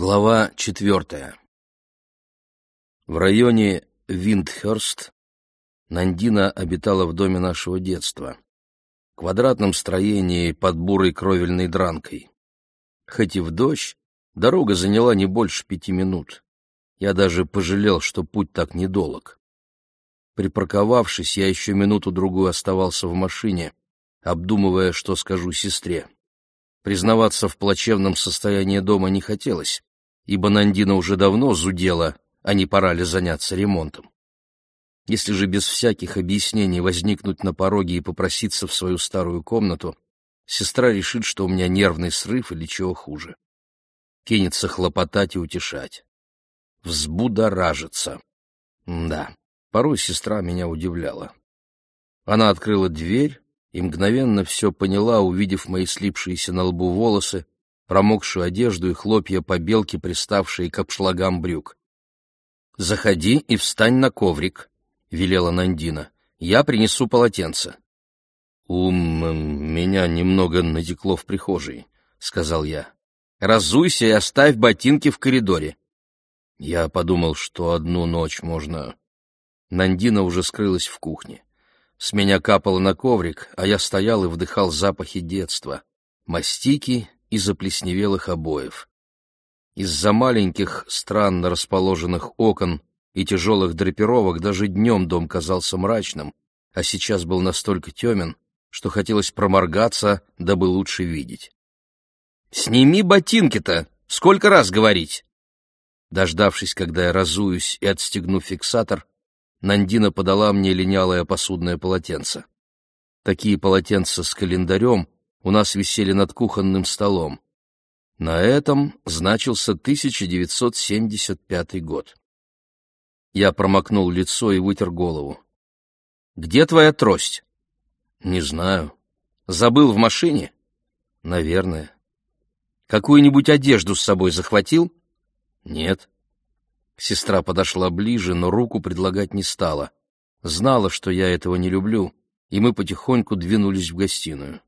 Глава четвертая. В районе Виндхерст Нандина обитала в доме нашего детства, квадратном строении под бурой кровельной дранкой. Хоть и в дождь, дорога заняла не больше пяти минут. Я даже пожалел, что путь так недолог. Припарковавшись, я еще минуту-другую оставался в машине, обдумывая, что скажу сестре. Признаваться в плачевном состоянии дома не хотелось, ибо Нандина уже давно зудела, а не пора ли заняться ремонтом. Если же без всяких объяснений возникнуть на пороге и попроситься в свою старую комнату, сестра решит, что у меня нервный срыв или чего хуже. Кинется хлопотать и утешать. Взбудоражится. Да, порой сестра меня удивляла. Она открыла дверь, и мгновенно все поняла, увидев мои слипшиеся на лбу волосы, промокшую одежду и хлопья побелки, приставшие к обшлагам брюк. «Заходи и встань на коврик», — велела Нандина. «Я принесу полотенце». «У меня немного натекло в прихожей», — сказал я. «Разуйся и оставь ботинки в коридоре». Я подумал, что одну ночь можно... Нандина уже скрылась в кухне. С меня капало на коврик, а я стоял и вдыхал запахи детства. Мастики и заплесневелых обоев. Из-за маленьких, странно расположенных окон и тяжелых драпировок даже днем дом казался мрачным, а сейчас был настолько темен, что хотелось проморгаться, дабы лучше видеть. «Сними ботинки-то! Сколько раз говорить?» Дождавшись, когда я разуюсь и отстегну фиксатор, Нандина подала мне линялое посудное полотенце. Такие полотенца с календарем у нас висели над кухонным столом. На этом значился 1975 год. Я промокнул лицо и вытер голову. «Где твоя трость?» «Не знаю. Забыл в машине?» «Наверное». «Какую-нибудь одежду с собой захватил?» «Нет». Сестра подошла ближе, но руку предлагать не стала. Знала, что я этого не люблю, и мы потихоньку двинулись в гостиную.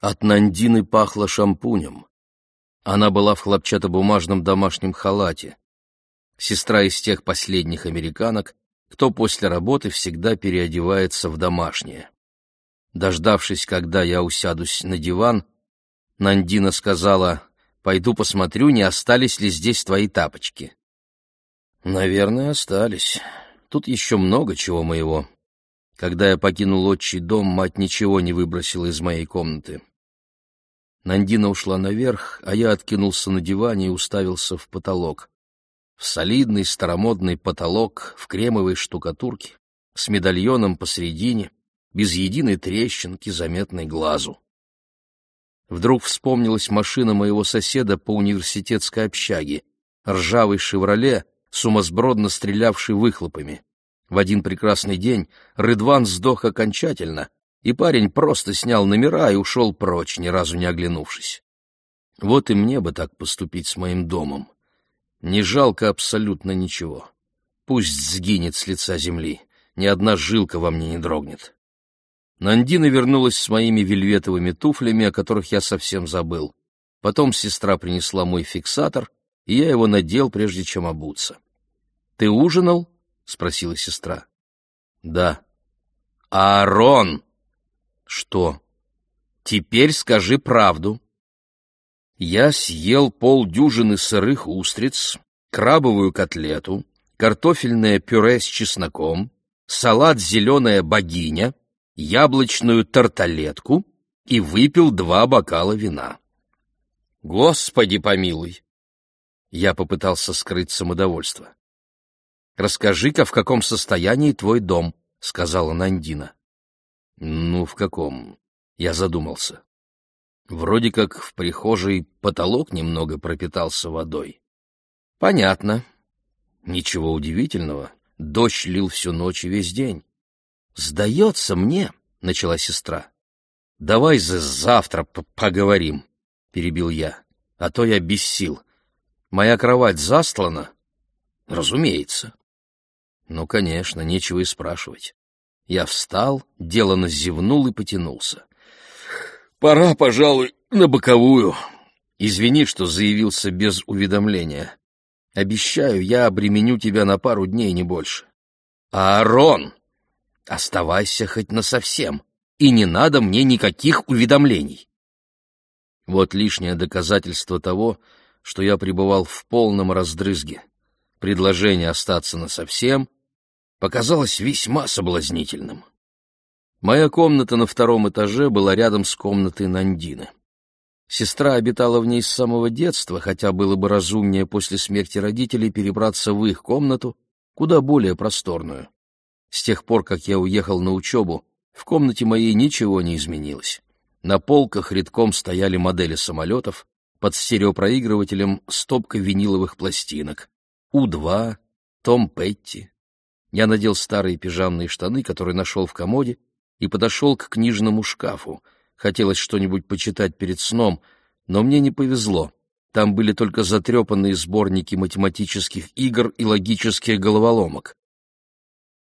От Нандины пахло шампунем. Она была в хлопчатобумажном домашнем халате. Сестра из тех последних американок, кто после работы всегда переодевается в домашнее. Дождавшись, когда я усядусь на диван, Нандина сказала, «Пойду посмотрю, не остались ли здесь твои тапочки». Наверное, остались. Тут еще много чего моего. Когда я покинул отчий дом, мать ничего не выбросила из моей комнаты. Нандина ушла наверх, а я откинулся на диване и уставился в потолок. В солидный старомодный потолок в кремовой штукатурке, с медальоном посредине, без единой трещинки, заметной глазу. Вдруг вспомнилась машина моего соседа по университетской общаге, ржавый «Шевроле», сумасбродно стрелявший выхлопами. В один прекрасный день Рыдван сдох окончательно, и парень просто снял номера и ушел прочь, ни разу не оглянувшись. Вот и мне бы так поступить с моим домом. Не жалко абсолютно ничего. Пусть сгинет с лица земли, ни одна жилка во мне не дрогнет. Нандина вернулась с моими вельветовыми туфлями, о которых я совсем забыл. Потом сестра принесла мой фиксатор, и я его надел, прежде чем обуться. — Ты ужинал? — спросила сестра. — Да. — Аарон! — Что? — Теперь скажи правду. Я съел полдюжины сырых устриц, крабовую котлету, картофельное пюре с чесноком, салат «Зеленая богиня», яблочную тарталетку и выпил два бокала вина. Господи помилуй! Я попытался скрыть самодовольство. «Расскажи-ка, в каком состоянии твой дом?» — сказала Нандина. «Ну, в каком?» — я задумался. Вроде как в прихожей потолок немного пропитался водой. «Понятно. Ничего удивительного. Дождь лил всю ночь и весь день. Сдается мне, — начала сестра. «Давай за завтра поговорим», — перебил я, — «а то я без сил. Моя кровать застлана? Разумеется. Ну, конечно, нечего и спрашивать. Я встал, делано зевнул и потянулся. Пора, пожалуй, на боковую. Извини, что заявился без уведомления. Обещаю, я обременю тебя на пару дней, не больше. Аарон, оставайся хоть насовсем, и не надо мне никаких уведомлений. Вот лишнее доказательство того, что я пребывал в полном раздрызге. Предложение остаться насовсем показалось весьма соблазнительным. Моя комната на втором этаже была рядом с комнатой Нандины. Сестра обитала в ней с самого детства, хотя было бы разумнее после смерти родителей перебраться в их комнату, куда более просторную. С тех пор, как я уехал на учебу, в комнате моей ничего не изменилось. На полках редком стояли модели самолетов, под стереопроигрывателем стопка виниловых пластинок. У-2, Том Петти. Я надел старые пижамные штаны, которые нашел в комоде, и подошел к книжному шкафу — Хотелось что-нибудь почитать перед сном, но мне не повезло. Там были только затрепанные сборники математических игр и логических головоломок.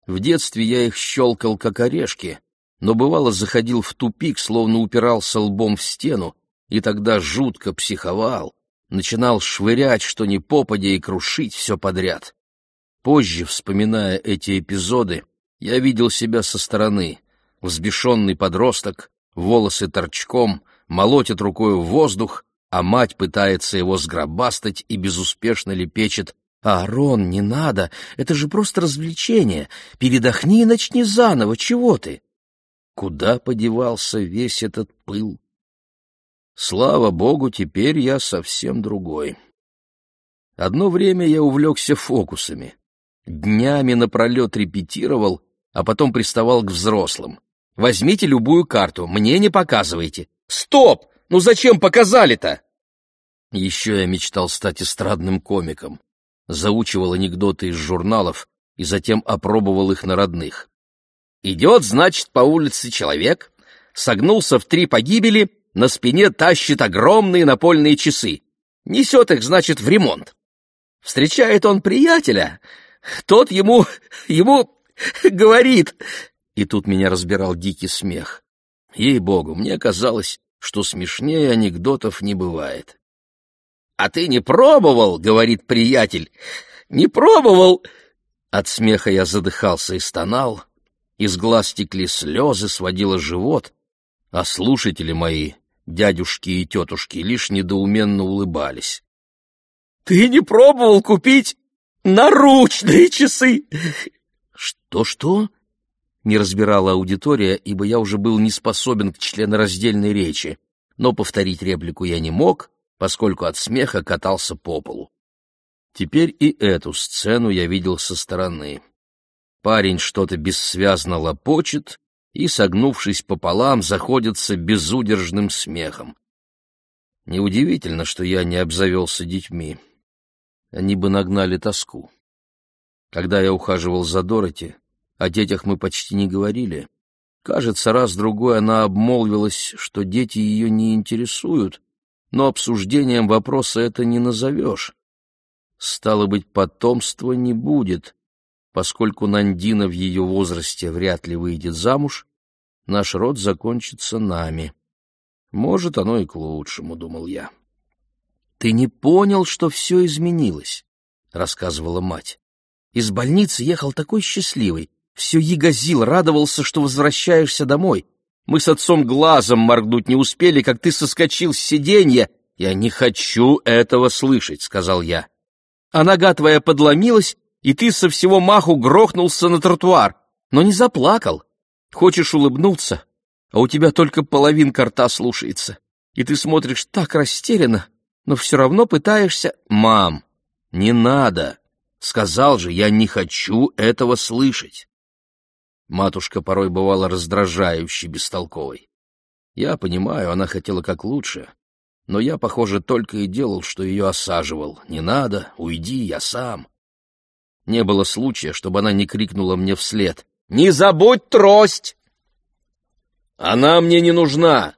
В детстве я их щелкал, как орешки, но бывало заходил в тупик, словно упирался лбом в стену, и тогда жутко психовал, начинал швырять что ни попадя и крушить все подряд. Позже, вспоминая эти эпизоды, я видел себя со стороны, взбешенный подросток, волосы торчком, молотит рукой в воздух, а мать пытается его сгробастать и безуспешно лепечет «Аарон, не надо, это же просто развлечение, передохни и начни заново, чего ты?» Куда подевался весь этот пыл? Слава богу, теперь я совсем другой. Одно время я увлекся фокусами. Днями напролет репетировал, а потом приставал к взрослым. Возьмите любую карту, мне не показывайте. Стоп! Ну зачем показали-то? Еще я мечтал стать эстрадным комиком. Заучивал анекдоты из журналов и затем опробовал их на родных. Идет, значит, по улице человек, согнулся в три погибели, на спине тащит огромные напольные часы. Несет их, значит, в ремонт. Встречает он приятеля, тот ему, ему говорит, и тут меня разбирал дикий смех. Ей-богу, мне казалось, что смешнее анекдотов не бывает. «А ты не пробовал?» — говорит приятель. «Не пробовал?» От смеха я задыхался и стонал, из глаз текли слезы, сводило живот, а слушатели мои, дядюшки и тетушки, лишь недоуменно улыбались. «Ты не пробовал купить наручные часы?» «Что-что?» не разбирала аудитория, ибо я уже был не способен к членораздельной речи, но повторить реплику я не мог, поскольку от смеха катался по полу. Теперь и эту сцену я видел со стороны. Парень что-то бессвязно лопочет и, согнувшись пополам, заходится безудержным смехом. Неудивительно, что я не обзавелся детьми. Они бы нагнали тоску. Когда я ухаживал за Дороти, о детях мы почти не говорили. Кажется, раз-другой она обмолвилась, что дети ее не интересуют, но обсуждением вопроса это не назовешь. Стало быть, потомства не будет, поскольку Нандина в ее возрасте вряд ли выйдет замуж, наш род закончится нами. Может, оно и к лучшему, — думал я. — Ты не понял, что все изменилось, — рассказывала мать. Из больницы ехал такой счастливый, все ягозил, радовался, что возвращаешься домой. Мы с отцом глазом моргнуть не успели, как ты соскочил с сиденья. Я не хочу этого слышать, — сказал я. А нога твоя подломилась, и ты со всего маху грохнулся на тротуар, но не заплакал. Хочешь улыбнуться, а у тебя только половинка рта слушается, и ты смотришь так растерянно, но все равно пытаешься... Мам, не надо! Сказал же, я не хочу этого слышать. Матушка порой бывала раздражающе бестолковой. Я понимаю, она хотела как лучше, но я, похоже, только и делал, что ее осаживал. «Не надо, уйди, я сам». Не было случая, чтобы она не крикнула мне вслед. «Не забудь трость!» «Она мне не нужна!»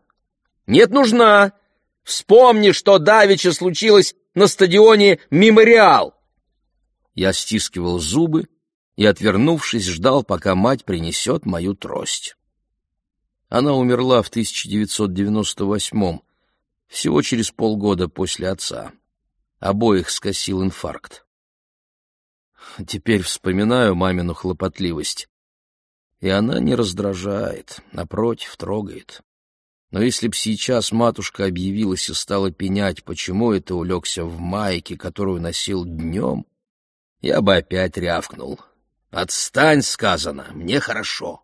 «Нет, нужна! Вспомни, что давеча случилось на стадионе «Мемориал». Я стискивал зубы, и, отвернувшись, ждал, пока мать принесет мою трость. Она умерла в 1998-м, Всего через полгода после отца. Обоих скосил инфаркт. Теперь вспоминаю мамину хлопотливость. И она не раздражает, напротив, трогает. Но если б сейчас матушка объявилась и стала пенять, почему это улегся в майке, которую носил днем, я бы опять рявкнул. «Отстань!» — сказано, «мне хорошо».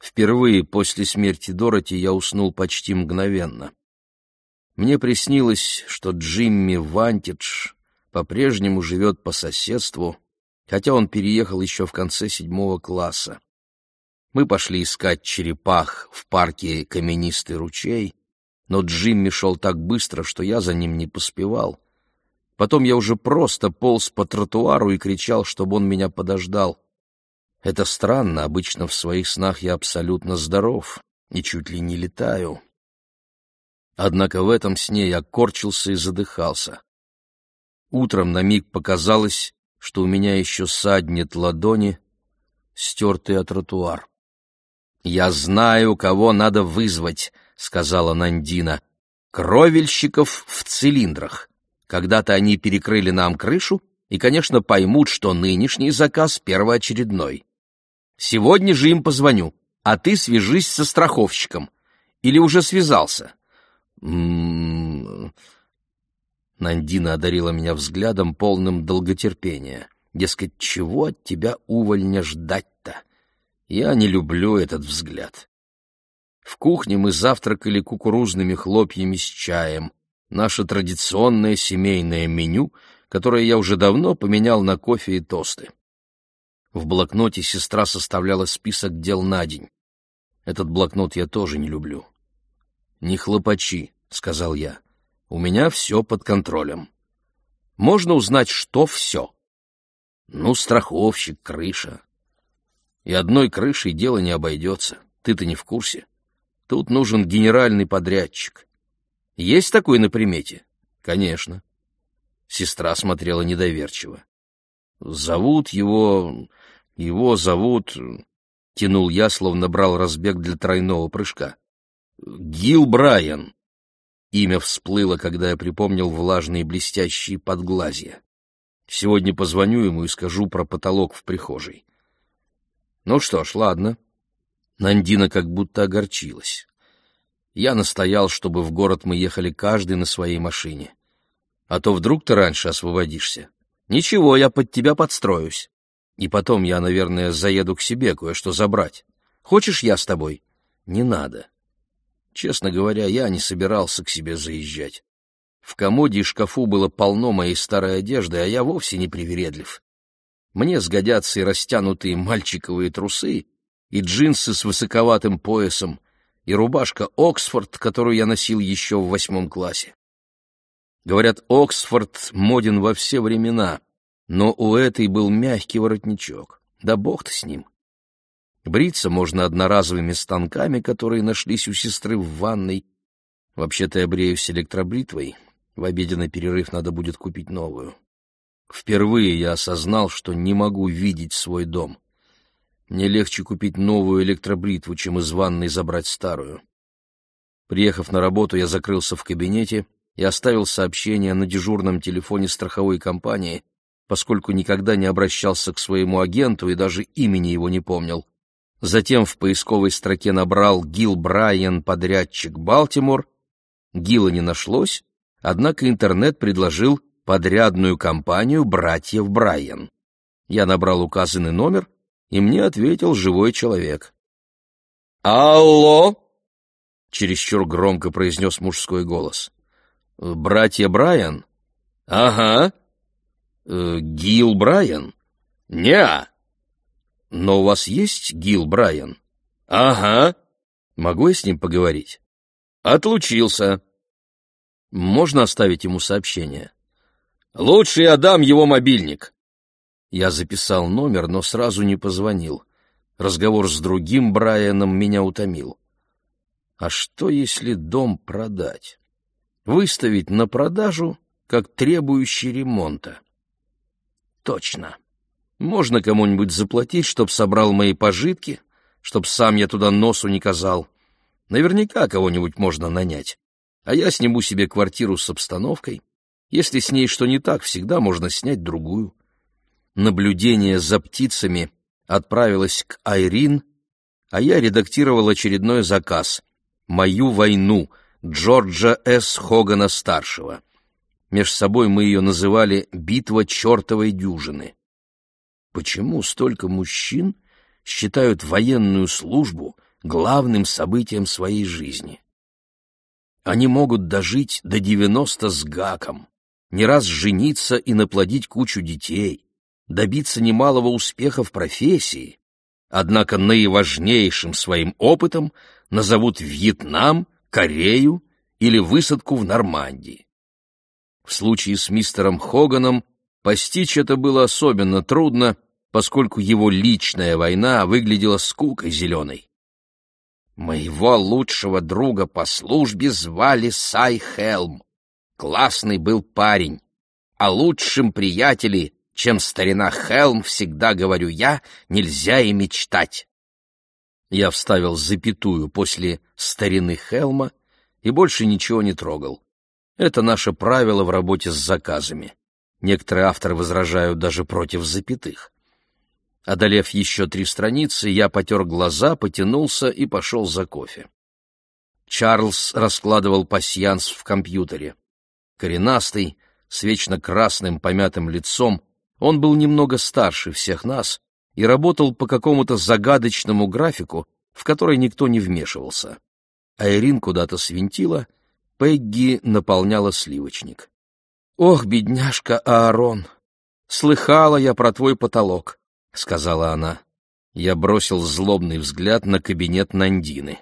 Впервые после смерти Дороти я уснул почти мгновенно. Мне приснилось, что Джимми Вантидж по-прежнему живет по соседству, хотя он переехал еще в конце седьмого класса. Мы пошли искать черепах в парке «Каменистый ручей», но Джимми шел так быстро, что я за ним не поспевал. Потом я уже просто полз по тротуару и кричал, чтобы он меня подождал. Это странно, обычно в своих снах я абсолютно здоров и чуть ли не летаю. Однако в этом сне я корчился и задыхался. Утром на миг показалось, что у меня еще саднет ладони, стертые от тротуар. «Я знаю, кого надо вызвать», — сказала Нандина. «Кровельщиков в цилиндрах. Когда-то они перекрыли нам крышу и, конечно, поймут, что нынешний заказ первоочередной. Сегодня же им позвоню, а ты свяжись со страховщиком. Или уже связался?» Нандина одарила меня взглядом, полным долготерпения. Дескать, чего от тебя, увольня, ждать-то? Я не люблю этот взгляд. В кухне мы завтракали кукурузными хлопьями с чаем. Наше традиционное семейное меню, которое я уже давно поменял на кофе и тосты. В блокноте сестра составляла список дел на день. Этот блокнот я тоже не люблю. «Не хлопачи», — сказал я. «У меня все под контролем». «Можно узнать, что все?» «Ну, страховщик, крыша, и одной крышей дело не обойдется. Ты-то не в курсе. Тут нужен генеральный подрядчик. Есть такой на примете? Конечно. Сестра смотрела недоверчиво. Зовут его... Его зовут... Тянул я, словно брал разбег для тройного прыжка. Гил Брайан. Имя всплыло, когда я припомнил влажные блестящие подглазья. Сегодня позвоню ему и скажу про потолок в прихожей. Ну что ж, ладно. Нандина как будто огорчилась. Я настоял, чтобы в город мы ехали каждый на своей машине. А то вдруг ты раньше освободишься. Ничего, я под тебя подстроюсь. И потом я, наверное, заеду к себе кое-что забрать. Хочешь, я с тобой? Не надо. Честно говоря, я не собирался к себе заезжать. В комоде и шкафу было полно моей старой одежды, а я вовсе не привередлив. Мне сгодятся и растянутые мальчиковые трусы, и джинсы с высоковатым поясом, и рубашка Оксфорд, которую я носил еще в восьмом классе. Говорят, Оксфорд моден во все времена, но у этой был мягкий воротничок. Да бог-то с ним. Бриться можно одноразовыми станками, которые нашлись у сестры в ванной. Вообще-то я бреюсь электробритвой. В обеденный перерыв надо будет купить новую. Впервые я осознал, что не могу видеть свой дом. Мне легче купить новую электробритву, чем из ванной забрать старую. Приехав на работу, я закрылся в кабинете и оставил сообщение на дежурном телефоне страховой компании, поскольку никогда не обращался к своему агенту и даже имени его не помнил. Затем в поисковой строке набрал Гил Брайан, подрядчик Балтимор. Гила не нашлось, однако интернет предложил подрядную компанию братьев Брайан. Я набрал указанный номер, и мне ответил живой человек. «Алло!» — чересчур громко произнес мужской голос. «Братья Брайан?» «Ага». «Э, «Гил Брайан?» «Не-а». «Но у вас есть Гил Брайан?» «Ага». «Могу я с ним поговорить?» «Отлучился». «Можно оставить ему сообщение?» Лучше я дам его мобильник. Я записал номер, но сразу не позвонил. Разговор с другим Брайаном меня утомил. А что, если дом продать? Выставить на продажу, как требующий ремонта? Точно. Можно кому-нибудь заплатить, чтоб собрал мои пожитки, чтоб сам я туда носу не казал. Наверняка кого-нибудь можно нанять. а я сниму себе квартиру с обстановкой. Если с ней что не так, всегда можно снять другую. Наблюдение за птицами отправилось к Айрин, а я редактировал очередной заказ «Мою войну» Джорджа С. Хогана-старшего. Меж собой мы ее называли «Битва чертовой дюжины». Почему столько мужчин считают военную службу главным событием своей жизни? Они могут дожить до девяносто с гаком, не раз жениться и наплодить кучу детей, добиться немалого успеха в профессии, однако наиважнейшим своим опытом назовут Вьетнам, Корею или высадку в Нормандии. В случае с мистером Хоганом постичь это было особенно трудно, поскольку его личная война выглядела скукой зеленой. Моего лучшего друга по службе звали Сай Хелм. Классный был парень. А лучшим приятеле, чем старина Хелм, всегда говорю я, нельзя и мечтать. Я вставил запятую после старины Хелма и больше ничего не трогал. Это наше правило в работе с заказами. Некоторые авторы возражают даже против запятых. Одолев еще три страницы, я потер глаза, потянулся и пошел за кофе. Чарльз раскладывал пасьянс в компьютере. Коренастый, с вечно красным помятым лицом, он был немного старше всех нас и работал по какому-то загадочному графику, в который никто не вмешивался. Айрин куда-то свинтила, Пегги наполняла сливочник. «Ох, бедняжка Аарон! Слыхала я про твой потолок. — сказала она. Я бросил злобный взгляд на кабинет Нандины.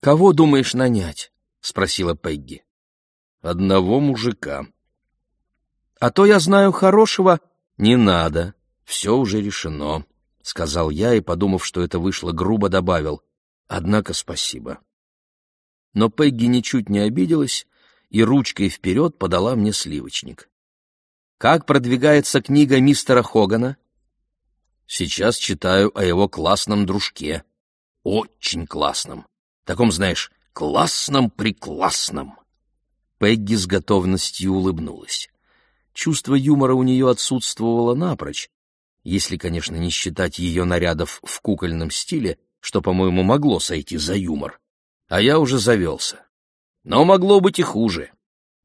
«Кого думаешь нанять?» — спросила Пегги. «Одного мужика». «А то я знаю хорошего...» «Не надо, все уже решено», — сказал я и, подумав, что это вышло грубо, добавил. «Однако спасибо». Но Пегги ничуть не обиделась и ручкой вперед подала мне сливочник. «Как продвигается книга мистера Хогана?» Сейчас читаю о его классном дружке. Очень классном. Таком, знаешь, классном-преклассном. Пегги с готовностью улыбнулась. Чувство юмора у нее отсутствовало напрочь, если, конечно, не считать ее нарядов в кукольном стиле, что, по-моему, могло сойти за юмор. А я уже завелся. Но могло быть и хуже.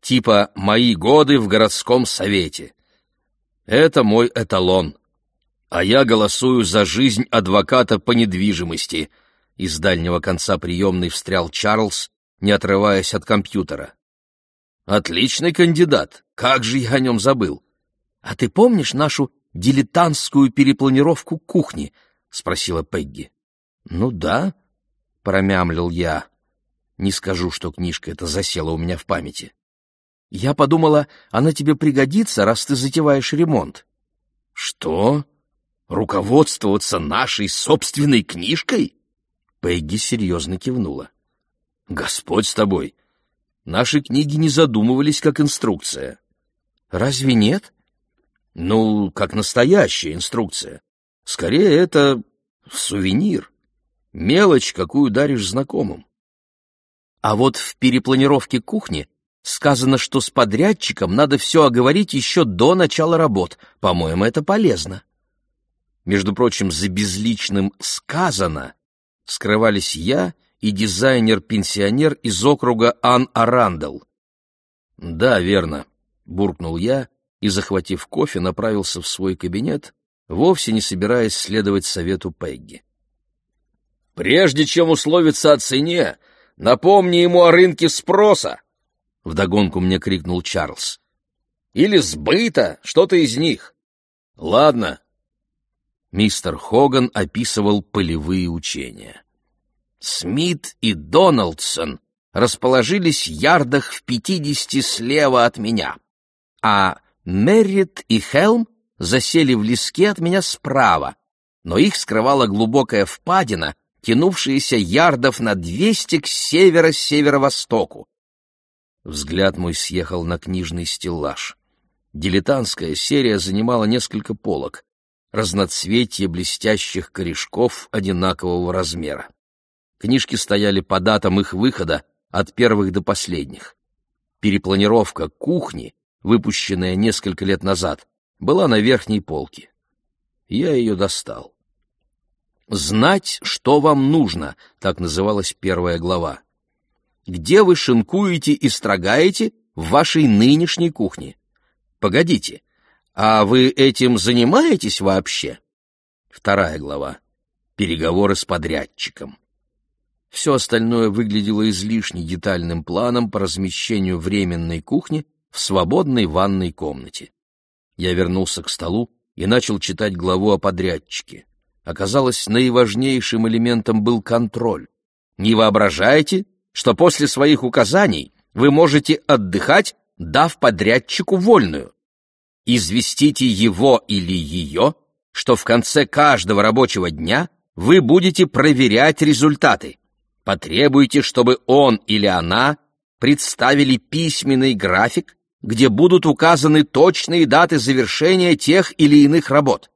Типа «Мои годы в городском совете». Это мой эталон — а я голосую за жизнь адвоката по недвижимости. Из дальнего конца приемной встрял Чарльз, не отрываясь от компьютера. Отличный кандидат. Как же я о нем забыл? А ты помнишь нашу дилетантскую перепланировку кухни? спросила Пегги. Ну да, промямлил я. Не скажу, что книжка эта засела у меня в памяти. Я подумала, она тебе пригодится, раз ты затеваешь ремонт. Что? руководствоваться нашей собственной книжкой? Пегги серьезно кивнула. Господь с тобой. Наши книги не задумывались как инструкция. Разве нет? Ну, как настоящая инструкция. Скорее, это сувенир. Мелочь, какую даришь знакомым. А вот в перепланировке кухни сказано, что с подрядчиком надо все оговорить еще до начала работ. По-моему, это полезно. Между прочим, за безличным «сказано» скрывались я и дизайнер-пенсионер из округа Ан Арандел. «Да, верно», — буркнул я и, захватив кофе, направился в свой кабинет, вовсе не собираясь следовать совету Пегги. «Прежде чем условиться о цене, напомни ему о рынке спроса!» — вдогонку мне крикнул Чарльз. «Или сбыта, что-то из них. Ладно, мистер Хоган описывал полевые учения. Смит и Дональдсон расположились ярдах в пятидесяти слева от меня, а Меррит и Хелм засели в леске от меня справа, но их скрывала глубокая впадина, тянувшаяся ярдов на двести к северо-северо-востоку. Взгляд мой съехал на книжный стеллаж. Дилетантская серия занимала несколько полок разноцветье блестящих корешков одинакового размера. Книжки стояли по датам их выхода, от первых до последних. Перепланировка кухни, выпущенная несколько лет назад, была на верхней полке. Я ее достал. «Знать, что вам нужно», — так называлась первая глава. «Где вы шинкуете и строгаете в вашей нынешней кухне? Погодите, а вы этим занимаетесь вообще?» Вторая глава. Переговоры с подрядчиком. Все остальное выглядело излишне детальным планом по размещению временной кухни в свободной ванной комнате. Я вернулся к столу и начал читать главу о подрядчике. Оказалось, наиважнейшим элементом был контроль. Не воображайте, что после своих указаний вы можете отдыхать, дав подрядчику вольную. Известите его или ее, что в конце каждого рабочего дня вы будете проверять результаты. Потребуйте, чтобы он или она представили письменный график, где будут указаны точные даты завершения тех или иных работ.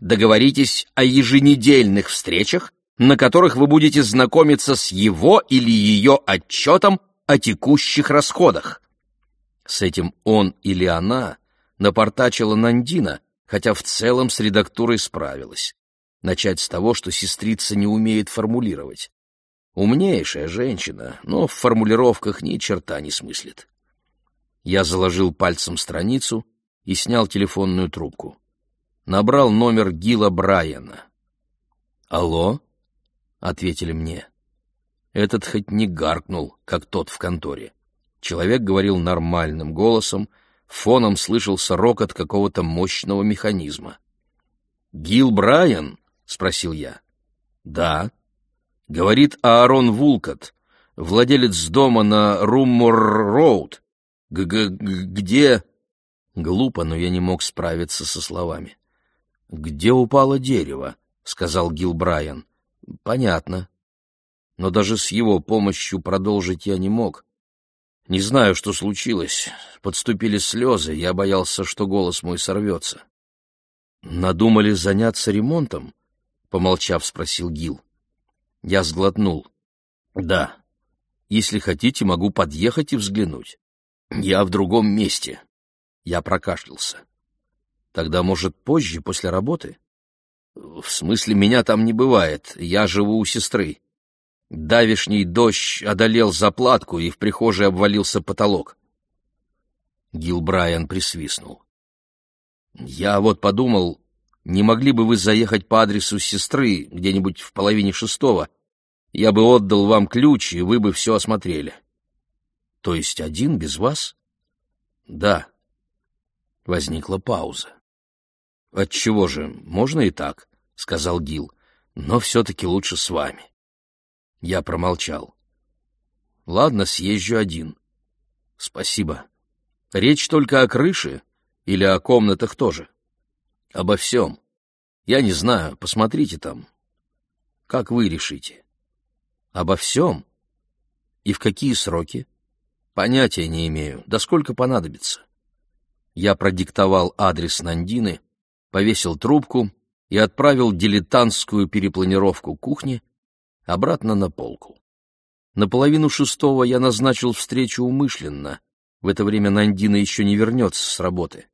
Договоритесь о еженедельных встречах, на которых вы будете знакомиться с его или ее отчетом о текущих расходах. С этим он или она напортачила Нандина, хотя в целом с редактурой справилась. Начать с того, что сестрица не умеет формулировать. Умнейшая женщина, но в формулировках ни черта не смыслит. Я заложил пальцем страницу и снял телефонную трубку. Набрал номер Гила Брайана. «Алло?» — ответили мне. Этот хоть не гаркнул, как тот в конторе. Человек говорил нормальным голосом, фоном слышался рокот какого-то мощного механизма. «Гил Брайан?» — спросил я. «Да», Говорит Аарон Вулкот, владелец дома на Руммор-Роуд. Где... Глупо, но я не мог справиться со словами. «Где упало дерево?» — сказал Гил Брайан. «Понятно. Но даже с его помощью продолжить я не мог. Не знаю, что случилось. Подступили слезы, я боялся, что голос мой сорвется». «Надумали заняться ремонтом?» — помолчав, спросил Гил. Я сглотнул. Да. Если хотите, могу подъехать и взглянуть. Я в другом месте. Я прокашлялся. Тогда, может, позже, после работы? В смысле, меня там не бывает. Я живу у сестры. Давишний дождь одолел заплатку, и в прихожей обвалился потолок. Гил Брайан присвистнул. Я вот подумал, не могли бы вы заехать по адресу сестры где-нибудь в половине шестого? Я бы отдал вам ключ, и вы бы все осмотрели. То есть один без вас? Да. Возникла пауза. Отчего же, можно и так, сказал Гил, но все-таки лучше с вами. Я промолчал. Ладно, съезжу один. Спасибо. Речь только о крыше или о комнатах тоже? Обо всем. Я не знаю, посмотрите там. Как вы решите? Обо всем? И в какие сроки? Понятия не имею. Да сколько понадобится? Я продиктовал адрес Нандины, повесил трубку и отправил дилетантскую перепланировку кухни обратно на полку. На половину шестого я назначил встречу умышленно. В это время Нандина еще не вернется с работы.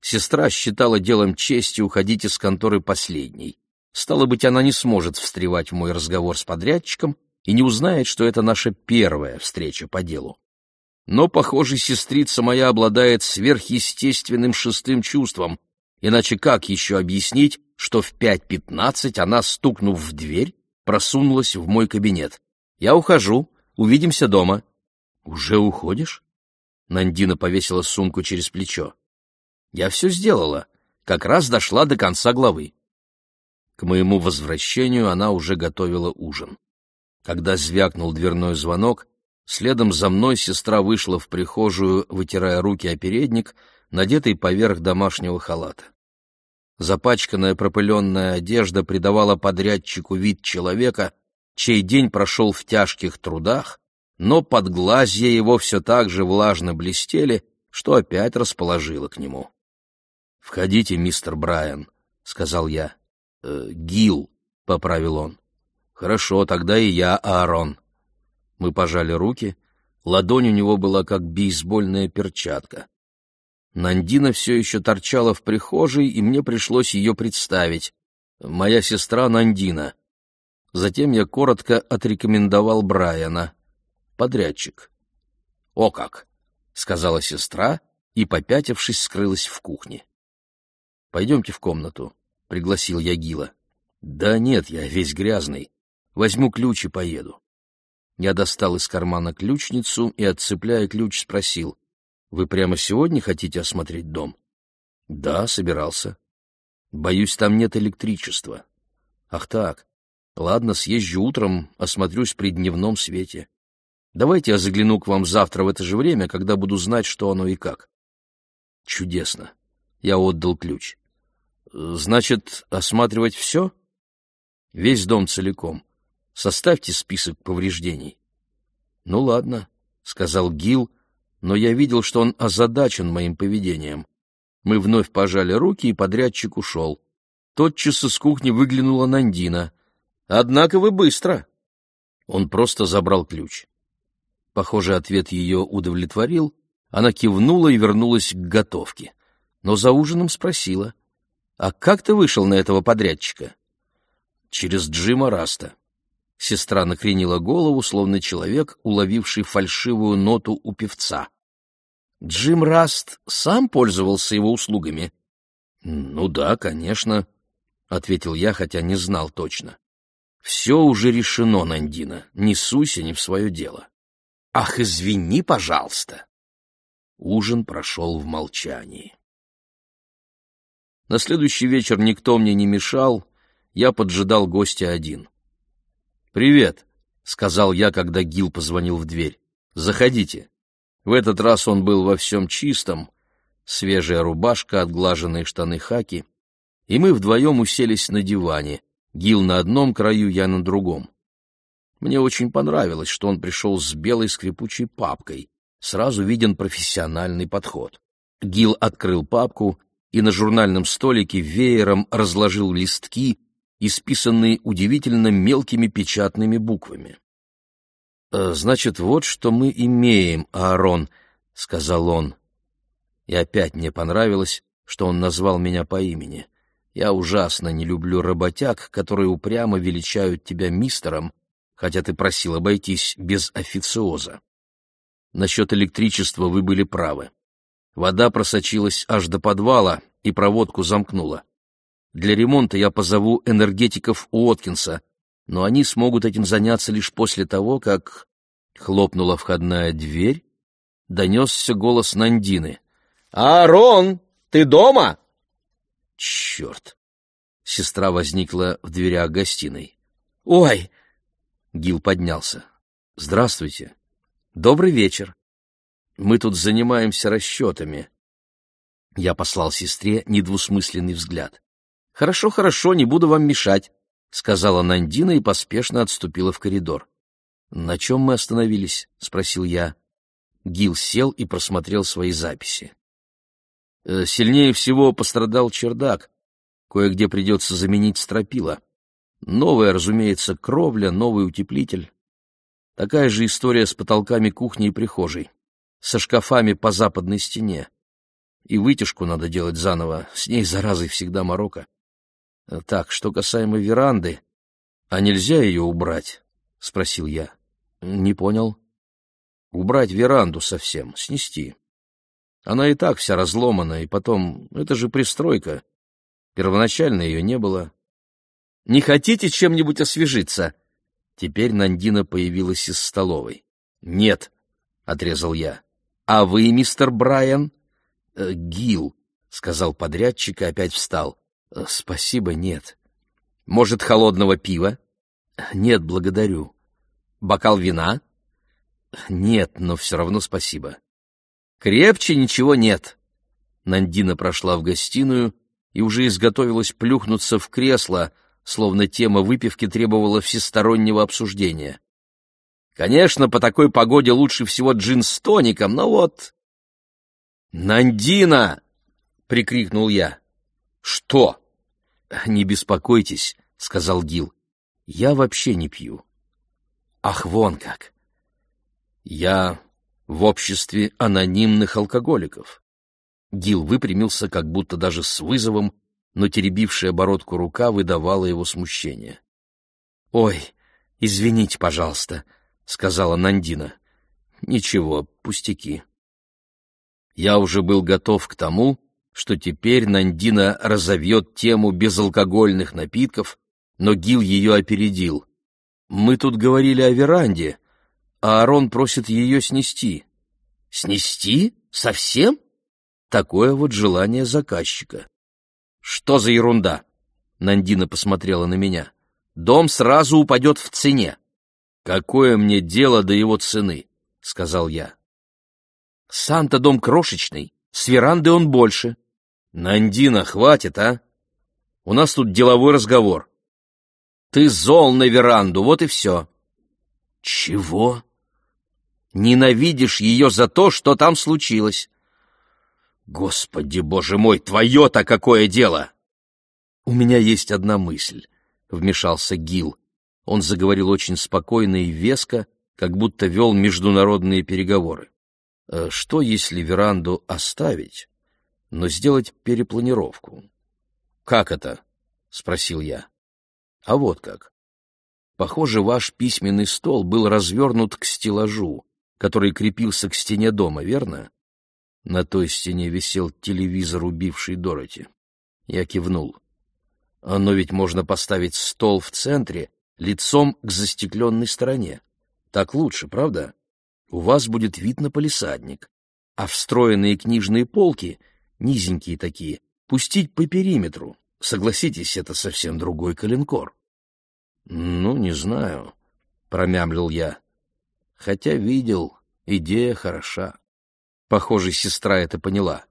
Сестра считала делом чести уходить из конторы последней. Стало быть, она не сможет встревать в мой разговор с подрядчиком и не узнает, что это наша первая встреча по делу. Но, похоже, сестрица моя обладает сверхъестественным шестым чувством, иначе как еще объяснить, что в пять пятнадцать она, стукнув в дверь, просунулась в мой кабинет. «Я ухожу. Увидимся дома». «Уже уходишь?» Нандина повесила сумку через плечо. Я все сделала, как раз дошла до конца главы. К моему возвращению она уже готовила ужин. Когда звякнул дверной звонок, следом за мной сестра вышла в прихожую, вытирая руки о передник, надетый поверх домашнего халата. Запачканная пропыленная одежда придавала подрядчику вид человека, чей день прошел в тяжких трудах, но подглазья его все так же влажно блестели, что опять расположило к нему. «Входите, мистер Брайан», — сказал я. «Э, «Гил», — поправил он. «Хорошо, тогда и я, Аарон». Мы пожали руки, ладонь у него была как бейсбольная перчатка. Нандина все еще торчала в прихожей, и мне пришлось ее представить. Моя сестра Нандина. Затем я коротко отрекомендовал Брайана. Подрядчик. «О как!» — сказала сестра и, попятившись, скрылась в кухне. «Пойдемте в комнату», — пригласил я Гила. «Да нет, я весь грязный. Возьму ключ и поеду». Я достал из кармана ключницу и, отцепляя ключ, спросил. «Вы прямо сегодня хотите осмотреть дом?» «Да, собирался». «Боюсь, там нет электричества». «Ах так. Ладно, съезжу утром, осмотрюсь при дневном свете. Давайте я загляну к вам завтра в это же время, когда буду знать, что оно и как». «Чудесно». Я отдал ключ. «Значит, осматривать все?» «Весь дом целиком. Составьте список повреждений». «Ну ладно», — сказал Гил, но я видел, что он озадачен моим поведением. Мы вновь пожали руки, и подрядчик ушел. Тотчас из кухни выглянула Нандина. «Однако вы быстро!» Он просто забрал ключ. Похоже, ответ ее удовлетворил. Она кивнула и вернулась к готовке. Но за ужином спросила. «А как ты вышел на этого подрядчика?» «Через Джима Раста». Сестра накренила голову, словно человек, уловивший фальшивую ноту у певца. Джим Раст сам пользовался его услугами? Ну да, конечно, ответил я, хотя не знал точно. Все уже решено, Нандина, не суйся не в свое дело. Ах, извини, пожалуйста. Ужин прошел в молчании. На следующий вечер никто мне не мешал, я поджидал гостя один. «Привет», — сказал я, когда Гил позвонил в дверь. «Заходите». В этот раз он был во всем чистом, свежая рубашка, отглаженные штаны хаки, и мы вдвоем уселись на диване, Гил на одном краю, я на другом. Мне очень понравилось, что он пришел с белой скрипучей папкой. Сразу виден профессиональный подход. Гил открыл папку и на журнальном столике веером разложил листки, исписанные удивительно мелкими печатными буквами. «Э, «Значит, вот что мы имеем, Аарон», — сказал он. И опять мне понравилось, что он назвал меня по имени. Я ужасно не люблю работяг, которые упрямо величают тебя мистером, хотя ты просил обойтись без официоза. Насчет электричества вы были правы. Вода просочилась аж до подвала и проводку замкнула. Для ремонта я позову энергетиков Уоткинса, но они смогут этим заняться лишь после того, как... Хлопнула входная дверь, донесся голос Нандины. «Аарон, ты дома?» «Черт!» Сестра возникла в дверях гостиной. «Ой!» Гил поднялся. «Здравствуйте. Добрый вечер. Мы тут занимаемся расчетами». Я послал сестре недвусмысленный взгляд. «Хорошо, хорошо, не буду вам мешать», — сказала Нандина и поспешно отступила в коридор. «На чем мы остановились?» — спросил я. Гил сел и просмотрел свои записи. «Э, «Сильнее всего пострадал чердак. Кое-где придется заменить стропила. Новая, разумеется, кровля, новый утеплитель. Такая же история с потолками кухни и прихожей, со шкафами по западной стене. И вытяжку надо делать заново, с ней, заразой, всегда морока. Так, что касаемо веранды, а нельзя ее убрать? — спросил я. — Не понял. — Убрать веранду совсем, снести. Она и так вся разломана, и потом, это же пристройка. Первоначально ее не было. — Не хотите чем-нибудь освежиться? Теперь Нандина появилась из столовой. — Нет, — отрезал я. — А вы, мистер Брайан? «Э, — Гил, — сказал подрядчик и опять встал. Э, спасибо, нет. Может, холодного пива? Нет, благодарю. Бокал вина? Нет, но все равно спасибо. Крепче ничего нет. Нандина прошла в гостиную и уже изготовилась плюхнуться в кресло, словно тема выпивки требовала всестороннего обсуждения. Конечно, по такой погоде лучше всего джин с тоником, но вот... «Нандина!» — прикрикнул я. «Что?» «Не беспокойтесь», — сказал Гил. «Я вообще не пью». «Ах, вон как! Я в обществе анонимных алкоголиков. Гил выпрямился, как будто даже с вызовом, но теребившая бородку рука выдавала его смущение. — Ой, извините, пожалуйста, — сказала Нандина. — Ничего, пустяки. Я уже был готов к тому, что теперь Нандина разовьет тему безалкогольных напитков, но Гил ее опередил. Мы тут говорили о веранде, а Арон просит ее снести. Снести? Совсем? Такое вот желание заказчика. Что за ерунда? Нандина посмотрела на меня. Дом сразу упадет в цене. Какое мне дело до его цены? Сказал я. Санта дом крошечный, с веранды он больше. Нандина, хватит, а? У нас тут деловой разговор. Ты зол на веранду, вот и все. Чего? Ненавидишь ее за то, что там случилось. Господи, боже мой, твое-то какое дело! У меня есть одна мысль, — вмешался Гил. Он заговорил очень спокойно и веско, как будто вел международные переговоры. «Э, что, если веранду оставить, но сделать перепланировку? Как это? — спросил я. А вот как. Похоже, ваш письменный стол был развернут к стеллажу, который крепился к стене дома, верно? На той стене висел телевизор, убивший Дороти. Я кивнул. Но ведь можно поставить стол в центре, лицом к застекленной стороне. Так лучше, правда? У вас будет вид на полисадник. А встроенные книжные полки, низенькие такие, пустить по периметру. Согласитесь, это совсем другой калинкор. — Ну, не знаю, — промямлил я. Хотя видел, идея хороша. Похоже, сестра это поняла.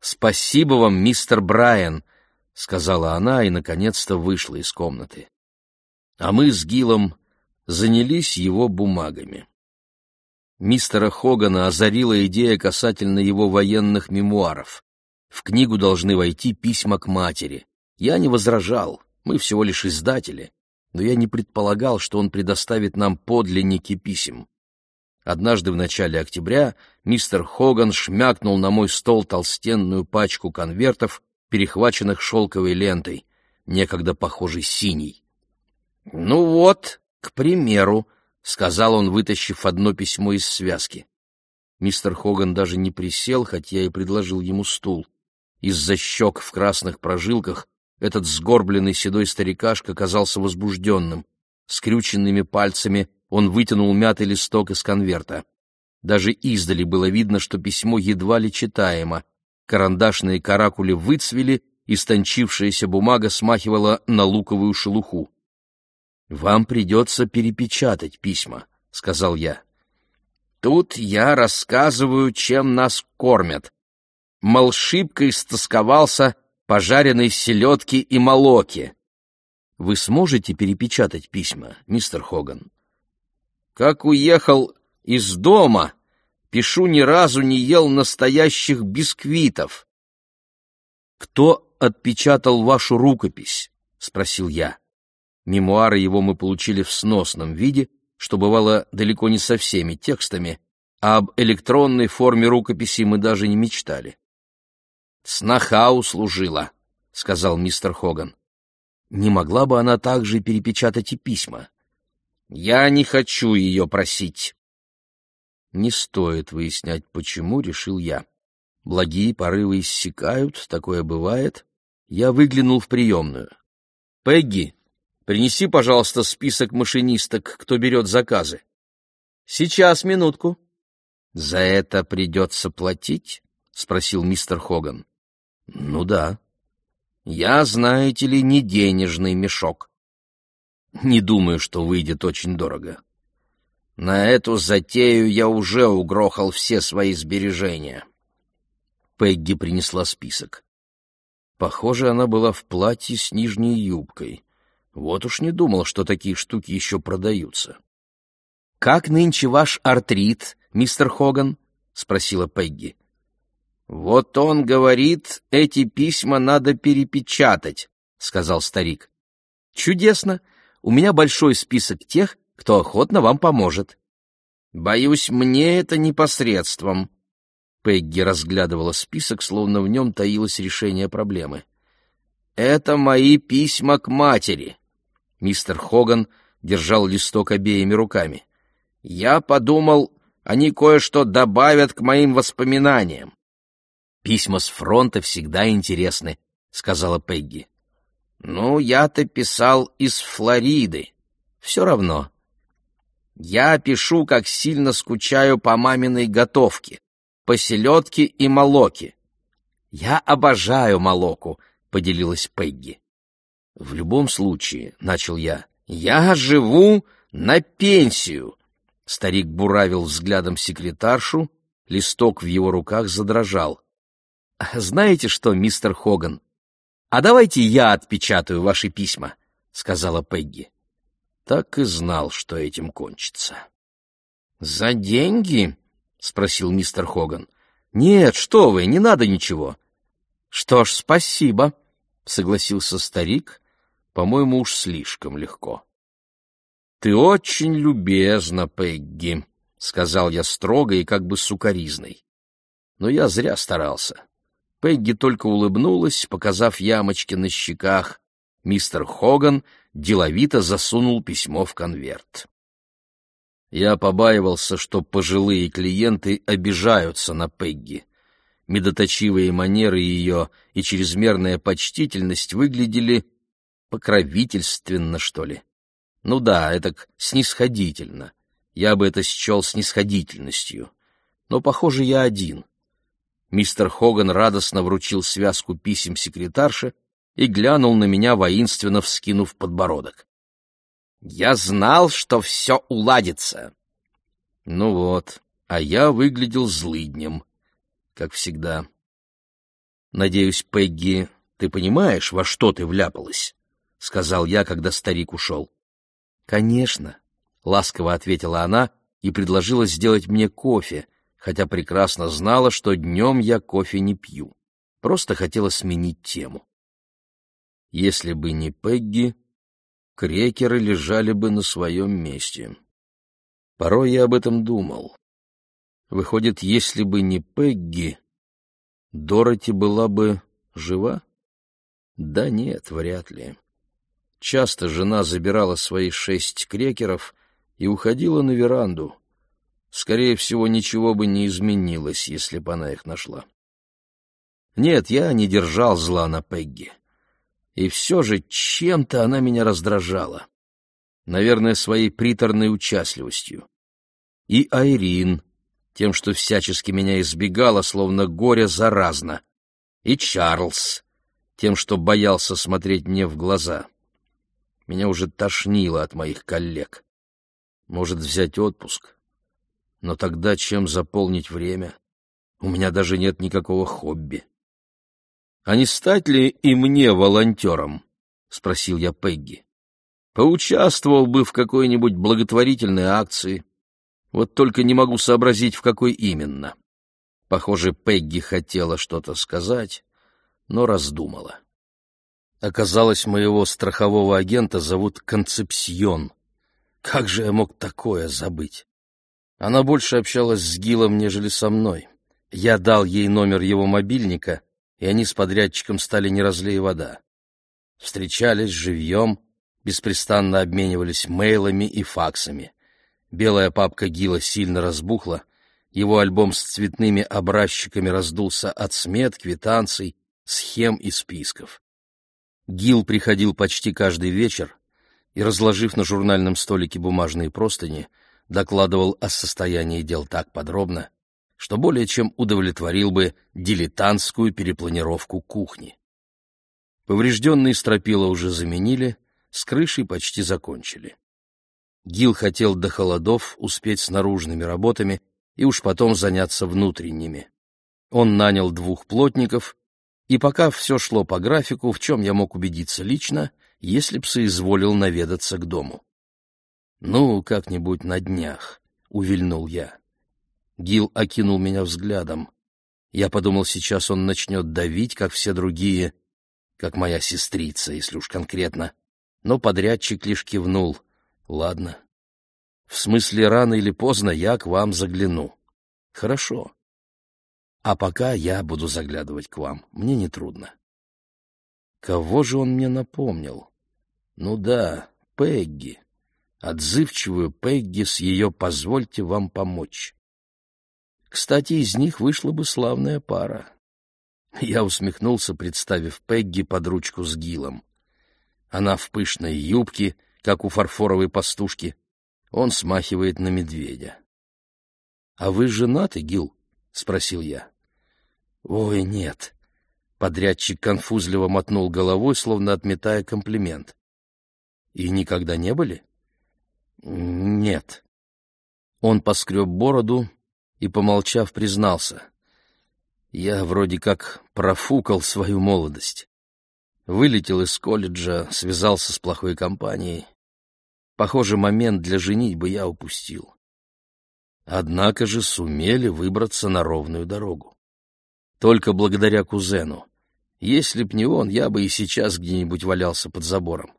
«Спасибо вам, мистер Брайан», — сказала она и, наконец-то, вышла из комнаты. А мы с Гилом занялись его бумагами. Мистера Хогана озарила идея касательно его военных мемуаров. В книгу должны войти письма к матери. Я не возражал, мы всего лишь издатели, но я не предполагал, что он предоставит нам подлинники писем. Однажды в начале октября мистер Хоган шмякнул на мой стол толстенную пачку конвертов, перехваченных шелковой лентой, некогда похожей синей. «Ну вот, к примеру», — сказал он, вытащив одно письмо из связки. Мистер Хоган даже не присел, хотя и предложил ему стул. Из-за щек в красных прожилках этот сгорбленный седой старикашка казался возбужденным. Скрюченными пальцами он вытянул мятый листок из конверта. Даже издали было видно, что письмо едва ли читаемо. Карандашные каракули выцвели, истончившаяся бумага смахивала на луковую шелуху. «Вам придется перепечатать письма», — сказал я. «Тут я рассказываю, чем нас кормят». Мол, шибко истосковался пожаренной селедки и молоки. Вы сможете перепечатать письма, мистер Хоган? Как уехал из дома, пишу, ни разу не ел настоящих бисквитов. Кто отпечатал вашу рукопись? спросил я. Мемуары его мы получили в сносном виде, что бывало далеко не со всеми текстами, а об электронной форме рукописи мы даже не мечтали. «Сноха услужила», — сказал мистер Хоган. «Не могла бы она также перепечатать и письма?» Я не хочу ее просить. Не стоит выяснять, почему, решил я. Благие порывы иссякают, такое бывает. Я выглянул в приемную. «Пегги, принеси, пожалуйста, список машинисток, кто берет заказы». «Сейчас, минутку». «За это придется платить?» — спросил мистер Хоган. «Ну да». «Я, знаете ли, не денежный мешок. Не думаю, что выйдет очень дорого. На эту затею я уже угрохал все свои сбережения. Пегги принесла список. Похоже, она была в платье с нижней юбкой. Вот уж не думал, что такие штуки еще продаются. — Как нынче ваш артрит, мистер Хоган? — спросила Пегги. — Вот он говорит, эти письма надо перепечатать, — сказал старик. — Чудесно. У меня большой список тех, кто охотно вам поможет. Боюсь, мне это непосредством. Пегги разглядывала список, словно в нем таилось решение проблемы. Это мои письма к матери. Мистер Хоган держал листок обеими руками. Я подумал, они кое-что добавят к моим воспоминаниям. Письма с фронта всегда интересны, сказала Пегги. Ну, я-то писал из Флориды. Все равно. Я пишу, как сильно скучаю по маминой готовке, по селедке и молоке. Я обожаю молоку, поделилась Пегги. В любом случае, начал я, я живу на пенсию. Старик буравил взглядом секретаршу, листок в его руках задрожал. Знаете что, мистер Хоган, а давайте я отпечатаю ваши письма, сказала Пегги. Так и знал, что этим кончится. «За деньги?» — спросил мистер Хоган. «Нет, что вы, не надо ничего». «Что ж, спасибо», — согласился старик, по-моему, уж слишком легко. «Ты очень любезна, Пегги», — сказал я строго и как бы сукоризной. Но я зря старался. Пегги только улыбнулась, показав ямочки на щеках. Мистер Хоган деловито засунул письмо в конверт. Я побаивался, что пожилые клиенты обижаются на Пегги. Медоточивые манеры ее и чрезмерная почтительность выглядели покровительственно, что ли. Ну да, это снисходительно. Я бы это счел снисходительностью. Но, похоже, я один. Мистер Хоган радостно вручил связку писем секретарше, и глянул на меня, воинственно вскинув подбородок. «Я знал, что все уладится!» Ну вот, а я выглядел злыднем, как всегда. «Надеюсь, Пегги, ты понимаешь, во что ты вляпалась?» — сказал я, когда старик ушел. «Конечно», — ласково ответила она и предложила сделать мне кофе, хотя прекрасно знала, что днем я кофе не пью. Просто хотела сменить тему. Если бы не Пегги, крекеры лежали бы на своем месте. Порой я об этом думал. Выходит, если бы не Пегги, Дороти была бы жива? Да нет, вряд ли. Часто жена забирала свои шесть крекеров и уходила на веранду. Скорее всего, ничего бы не изменилось, если бы она их нашла. Нет, я не держал зла на Пегги. И все же чем-то она меня раздражала. Наверное, своей приторной участливостью. И Айрин, тем, что всячески меня избегала, словно горе заразно. И Чарльз, тем, что боялся смотреть мне в глаза. Меня уже тошнило от моих коллег. Может, взять отпуск? Но тогда чем заполнить время? У меня даже нет никакого хобби. «А не стать ли и мне волонтером?» — спросил я Пегги. «Поучаствовал бы в какой-нибудь благотворительной акции. Вот только не могу сообразить, в какой именно». Похоже, Пегги хотела что-то сказать, но раздумала. Оказалось, моего страхового агента зовут Концепсьон. Как же я мог такое забыть? Она больше общалась с Гилом, нежели со мной. Я дал ей номер его мобильника, и они с подрядчиком стали не разлей вода. Встречались живьем, беспрестанно обменивались мейлами и факсами. Белая папка Гила сильно разбухла, его альбом с цветными образчиками раздулся от смет, квитанций, схем и списков. Гил приходил почти каждый вечер и, разложив на журнальном столике бумажные простыни, докладывал о состоянии дел так подробно, что более чем удовлетворил бы дилетантскую перепланировку кухни. Поврежденные стропила уже заменили, с крышей почти закончили. Гил хотел до холодов успеть с наружными работами и уж потом заняться внутренними. Он нанял двух плотников, и пока все шло по графику, в чем я мог убедиться лично, если б соизволил наведаться к дому. «Ну, как-нибудь на днях», — увильнул я. Гил окинул меня взглядом. Я подумал, сейчас он начнет давить, как все другие, как моя сестрица, если уж конкретно. Но подрядчик лишь кивнул. Ладно. В смысле, рано или поздно я к вам загляну. Хорошо. А пока я буду заглядывать к вам. Мне не трудно. Кого же он мне напомнил? Ну да, Пегги. Отзывчивую Пегги с ее «позвольте вам помочь». Кстати, из них вышла бы славная пара. Я усмехнулся, представив Пегги под ручку с Гилом. Она в пышной юбке, как у фарфоровой пастушки. Он смахивает на медведя. — А вы женаты, Гил? — спросил я. — Ой, нет. Подрядчик конфузливо мотнул головой, словно отметая комплимент. — И никогда не были? — Нет. Он поскреб бороду и, помолчав, признался. Я вроде как профукал свою молодость. Вылетел из колледжа, связался с плохой компанией. Похоже, момент для женитьбы я упустил. Однако же сумели выбраться на ровную дорогу. Только благодаря кузену. Если б не он, я бы и сейчас где-нибудь валялся под забором.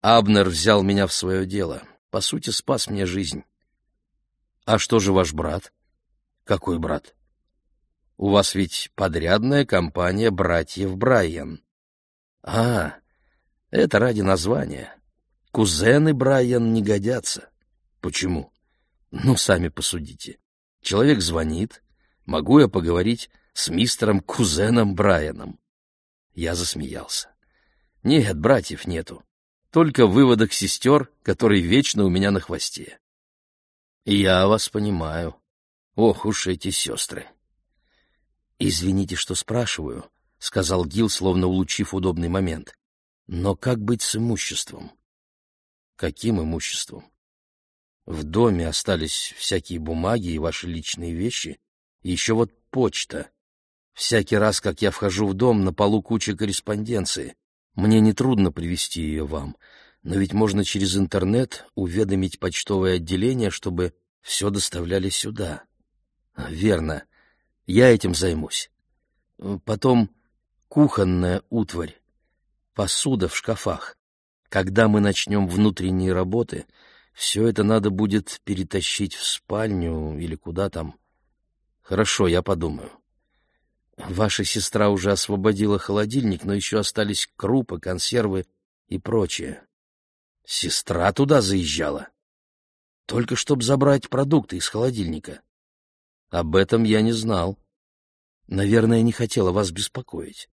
Абнер взял меня в свое дело. По сути, спас мне жизнь. А что же ваш брат? Какой брат? У вас ведь подрядная компания братьев Брайан. А, это ради названия. Кузены Брайан не годятся. Почему? Ну, сами посудите. Человек звонит. Могу я поговорить с мистером Кузеном Брайаном? Я засмеялся. Нет, братьев нету. Только выводок сестер, который вечно у меня на хвосте. Я вас понимаю. Ох уж эти сестры. «Извините, что спрашиваю», — сказал Гил, словно улучив удобный момент. «Но как быть с имуществом?» «Каким имуществом?» «В доме остались всякие бумаги и ваши личные вещи, и еще вот почта. Всякий раз, как я вхожу в дом, на полу куча корреспонденции. Мне нетрудно привести ее вам, но ведь можно через интернет уведомить почтовое отделение, чтобы все доставляли сюда». «Верно. Я этим займусь. Потом кухонная утварь, посуда в шкафах. Когда мы начнем внутренние работы, все это надо будет перетащить в спальню или куда там. Хорошо, я подумаю. Ваша сестра уже освободила холодильник, но еще остались крупы, консервы и прочее. Сестра туда заезжала? Только чтоб забрать продукты из холодильника. Об этом я не знал. Наверное, не хотела вас беспокоить.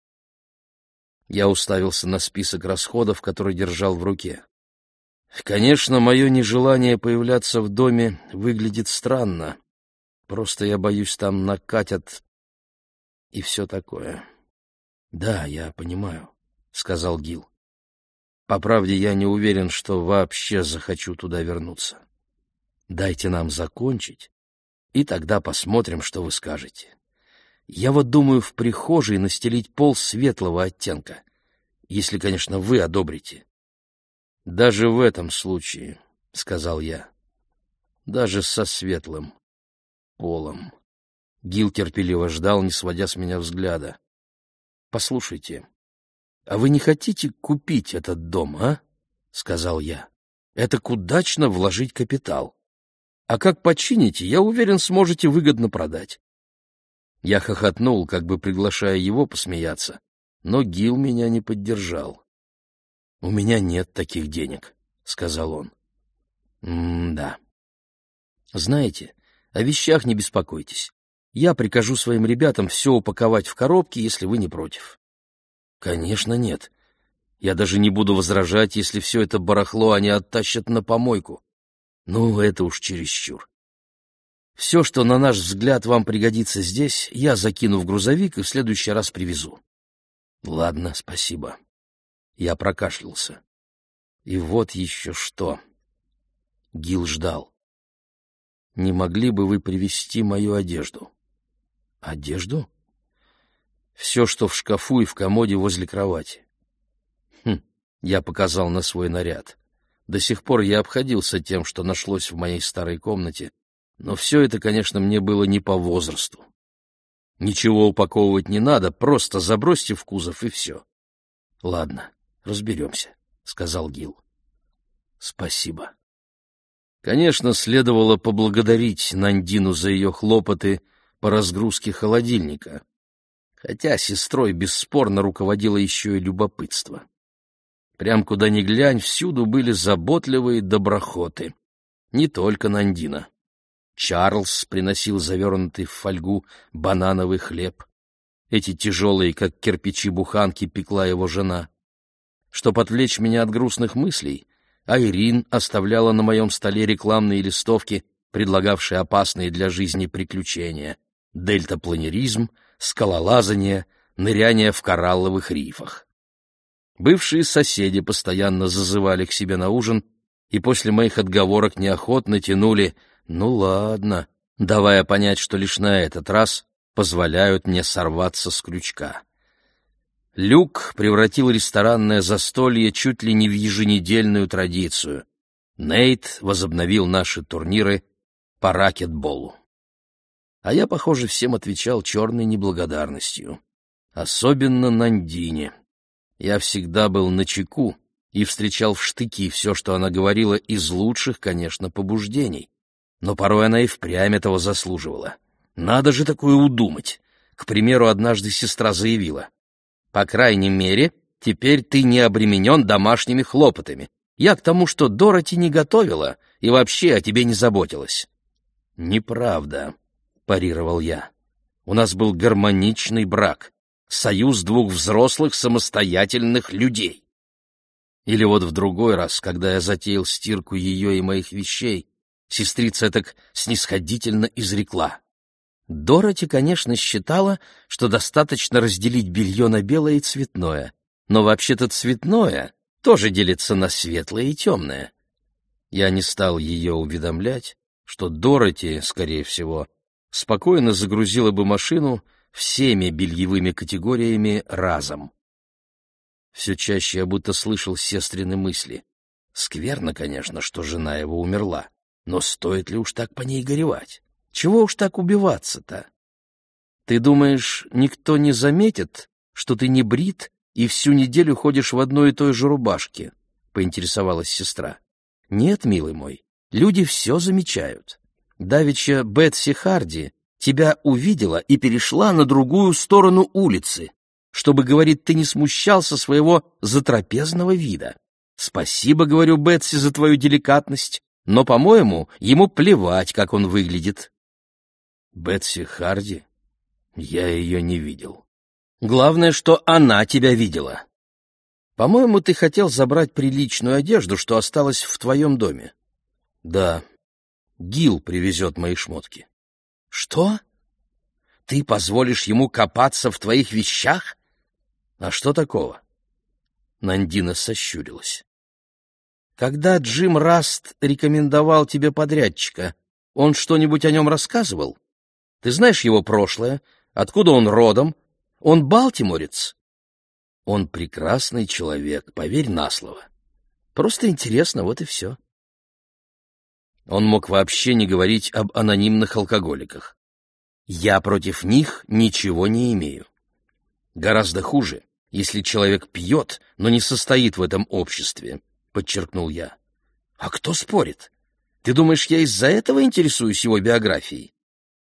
Я уставился на список расходов, который держал в руке. Конечно, мое нежелание появляться в доме выглядит странно. Просто я боюсь, там накатят и все такое. — Да, я понимаю, — сказал Гил. По правде, я не уверен, что вообще захочу туда вернуться. Дайте нам закончить, и тогда посмотрим, что вы скажете. Я вот думаю в прихожей настелить пол светлого оттенка, если, конечно, вы одобрите. — Даже в этом случае, — сказал я, — даже со светлым полом. Гил терпеливо ждал, не сводя с меня взгляда. — Послушайте, а вы не хотите купить этот дом, а? — сказал я. — Это удачно вложить капитал. А как почините, я уверен, сможете выгодно продать. Я хохотнул, как бы приглашая его посмеяться, но Гил меня не поддержал. — У меня нет таких денег, — сказал он. — М-да. Знаете, о вещах не беспокойтесь. Я прикажу своим ребятам все упаковать в коробки, если вы не против. — Конечно, нет. Я даже не буду возражать, если все это барахло они оттащат на помойку. Ну, это уж чересчур. Все, что, на наш взгляд, вам пригодится здесь, я закину в грузовик и в следующий раз привезу. Ладно, спасибо. Я прокашлялся. И вот еще что. Гил ждал. Не могли бы вы привезти мою одежду? Одежду? Все, что в шкафу и в комоде возле кровати. Хм, я показал на свой наряд. До сих пор я обходился тем, что нашлось в моей старой комнате, но все это, конечно, мне было не по возрасту. Ничего упаковывать не надо, просто забросьте в кузов и все. — Ладно, разберемся, — сказал Гил. — Спасибо. Конечно, следовало поблагодарить Нандину за ее хлопоты по разгрузке холодильника, хотя сестрой бесспорно руководило еще и любопытство. Прям куда ни глянь, всюду были заботливые доброхоты. Не только Нандина. Чарльз приносил завернутый в фольгу банановый хлеб. Эти тяжелые, как кирпичи, буханки пекла его жена. Чтоб отвлечь меня от грустных мыслей, Айрин оставляла на моем столе рекламные листовки, предлагавшие опасные для жизни приключения. Дельтапланеризм, скалолазание, ныряние в коралловых рифах. Бывшие соседи постоянно зазывали к себе на ужин и после моих отговорок неохотно тянули «ну ладно», давая понять, что лишь на этот раз позволяют мне сорваться с крючка. Люк превратил ресторанное застолье чуть ли не в еженедельную традицию. Нейт возобновил наши турниры по ракетболу. А я, похоже, всем отвечал черной неблагодарностью. Особенно Нандине. Я всегда был на чеку и встречал в штыки все, что она говорила, из лучших, конечно, побуждений. Но порой она и впрямь этого заслуживала. Надо же такое удумать. К примеру, однажды сестра заявила. По крайней мере, теперь ты не обременен домашними хлопотами. Я к тому, что Дороти не готовила и вообще о тебе не заботилась. Неправда, парировал я. У нас был гармоничный брак, союз двух взрослых самостоятельных людей. Или вот в другой раз, когда я затеял стирку ее и моих вещей, сестрица так снисходительно изрекла. Дороти, конечно, считала, что достаточно разделить белье на белое и цветное, но вообще-то цветное тоже делится на светлое и темное. Я не стал ее уведомлять, что Дороти, скорее всего, спокойно загрузила бы машину всеми бельевыми категориями разом. Все чаще я будто слышал сестрины мысли. Скверно, конечно, что жена его умерла, но стоит ли уж так по ней горевать? Чего уж так убиваться-то? Ты думаешь, никто не заметит, что ты не брит и всю неделю ходишь в одной и той же рубашке? Поинтересовалась сестра. Нет, милый мой, люди все замечают. Давича Бетси Харди тебя увидела и перешла на другую сторону улицы, чтобы, говорит, ты не смущался своего затрапезного вида. Спасибо, говорю Бетси, за твою деликатность, но, по-моему, ему плевать, как он выглядит. Бетси Харди? Я ее не видел. Главное, что она тебя видела. По-моему, ты хотел забрать приличную одежду, что осталась в твоем доме. Да. Гил привезет мои шмотки. Что? Ты позволишь ему копаться в твоих вещах? А что такого? Нандина сощурилась. Когда Джим Раст рекомендовал тебе подрядчика, он что-нибудь о нем рассказывал? Ты знаешь его прошлое? Откуда он родом? Он балтиморец. Он прекрасный человек, поверь на слово. Просто интересно, вот и все. Он мог вообще не говорить об анонимных алкоголиках. Я против них ничего не имею. Гораздо хуже, если человек пьет, но не состоит в этом обществе, подчеркнул я. А кто спорит? Ты думаешь, я из-за этого интересуюсь его биографией?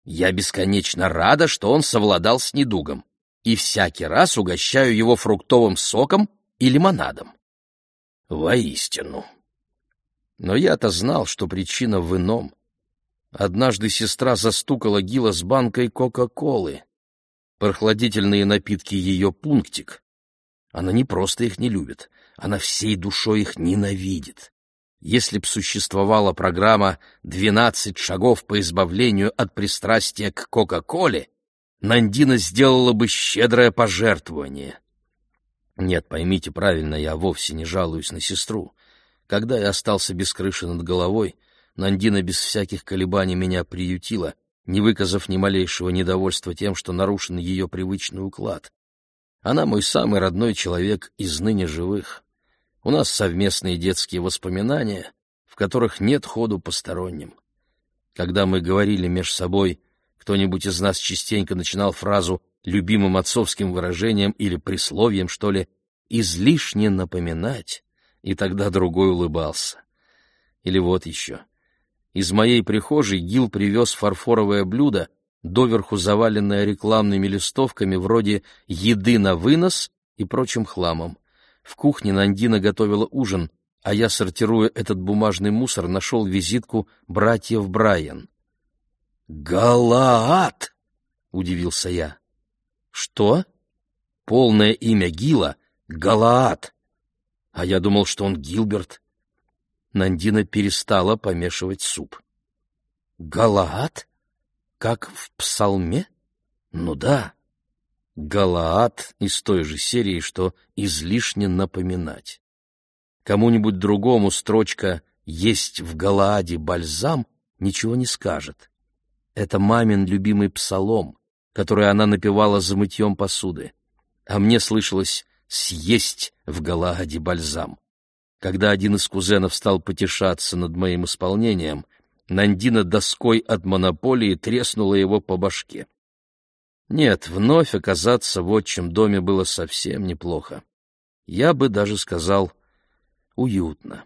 Я бесконечно рада, что он совладал с недугом, и всякий раз угощаю его фруктовым соком и лимонадом. Воистину. Но я-то знал, что причина в ином. Однажды сестра застукала Гила с банкой Кока-Колы. Прохладительные напитки ее пунктик. Она не просто их не любит, она всей душой их ненавидит. Если б существовала программа «12 шагов по избавлению от пристрастия к Кока-Коле», Нандина сделала бы щедрое пожертвование. Нет, поймите правильно, я вовсе не жалуюсь на сестру. Когда я остался без крыши над головой, Нандина без всяких колебаний меня приютила, не выказав ни малейшего недовольства тем, что нарушен ее привычный уклад. Она мой самый родной человек из ныне живых. У нас совместные детские воспоминания, в которых нет ходу посторонним. Когда мы говорили меж собой, кто-нибудь из нас частенько начинал фразу любимым отцовским выражением или присловием, что ли, излишне напоминать, и тогда другой улыбался. Или вот еще. из моей прихожей Гил привез фарфоровое блюдо, доверху заваленное рекламными листовками вроде «еды на вынос» и прочим хламом. В кухне Нандина готовила ужин, а я, сортируя этот бумажный мусор, нашел визитку братьев Брайан. «Галаат!» — удивился я. «Что?» «Полное имя Гила — Галаат. А я думал, что он Гилберт». Нандина перестала помешивать суп. «Галаат? Как в псалме? Ну да. Галаат из той же серии, что излишне напоминать. Кому-нибудь другому строчка «Есть в Галааде бальзам» ничего не скажет. Это мамин любимый псалом, который она напевала за мытьем посуды. А мне слышалось «съесть в Галааде бальзам». Когда один из кузенов стал потешаться над моим исполнением, Нандина доской от монополии треснула его по башке. Нет, вновь оказаться в отчим доме было совсем неплохо. Я бы даже сказал, уютно.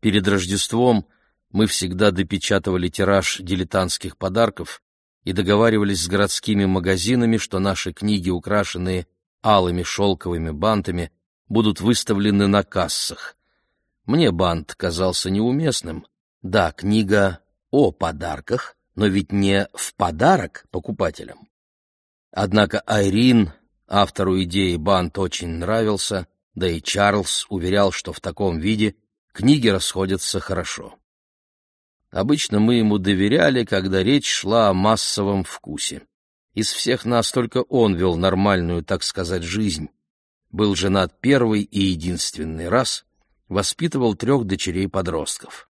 Перед Рождеством мы всегда допечатывали тираж дилетантских подарков и договаривались с городскими магазинами, что наши книги, украшенные алыми шелковыми бантами, будут выставлены на кассах. Мне бант казался неуместным. Да, книга о подарках, но ведь не в подарок покупателям. Однако Айрин, автору идеи бант очень нравился, да и Чарльз уверял, что в таком виде книги расходятся хорошо. Обычно мы ему доверяли, когда речь шла о массовом вкусе. Из всех нас только он вел нормальную, так сказать, жизнь. Был женат первый и единственный раз, воспитывал трех дочерей-подростков.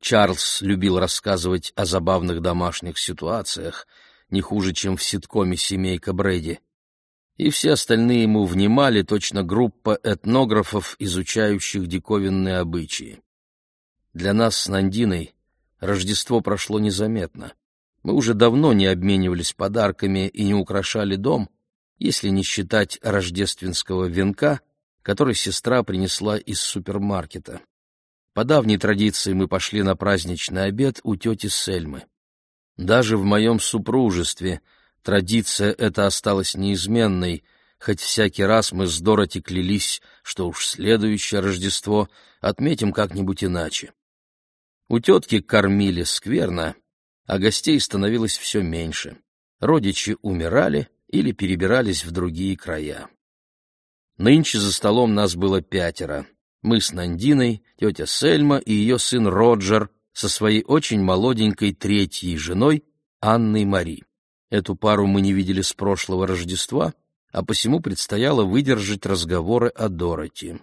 Чарльз любил рассказывать о забавных домашних ситуациях, не хуже, чем в ситкоме «Семейка Брэди». И все остальные ему внимали, точно группа этнографов, изучающих диковинные обычаи. Для нас с Нандиной Рождество прошло незаметно. Мы уже давно не обменивались подарками и не украшали дом, если не считать рождественского венка, который сестра принесла из супермаркета. По давней традиции мы пошли на праздничный обед у тети Сельмы. Даже в моем супружестве традиция эта осталась неизменной, хоть всякий раз мы с Дороти клялись, что уж следующее Рождество отметим как-нибудь иначе. У тетки кормили скверно, а гостей становилось все меньше. Родичи умирали или перебирались в другие края. Нынче за столом нас было пятеро. Мы с Нандиной, тетя Сельма и ее сын Роджер со своей очень молоденькой третьей женой Анной Мари. Эту пару мы не видели с прошлого Рождества, а посему предстояло выдержать разговоры о Дороти.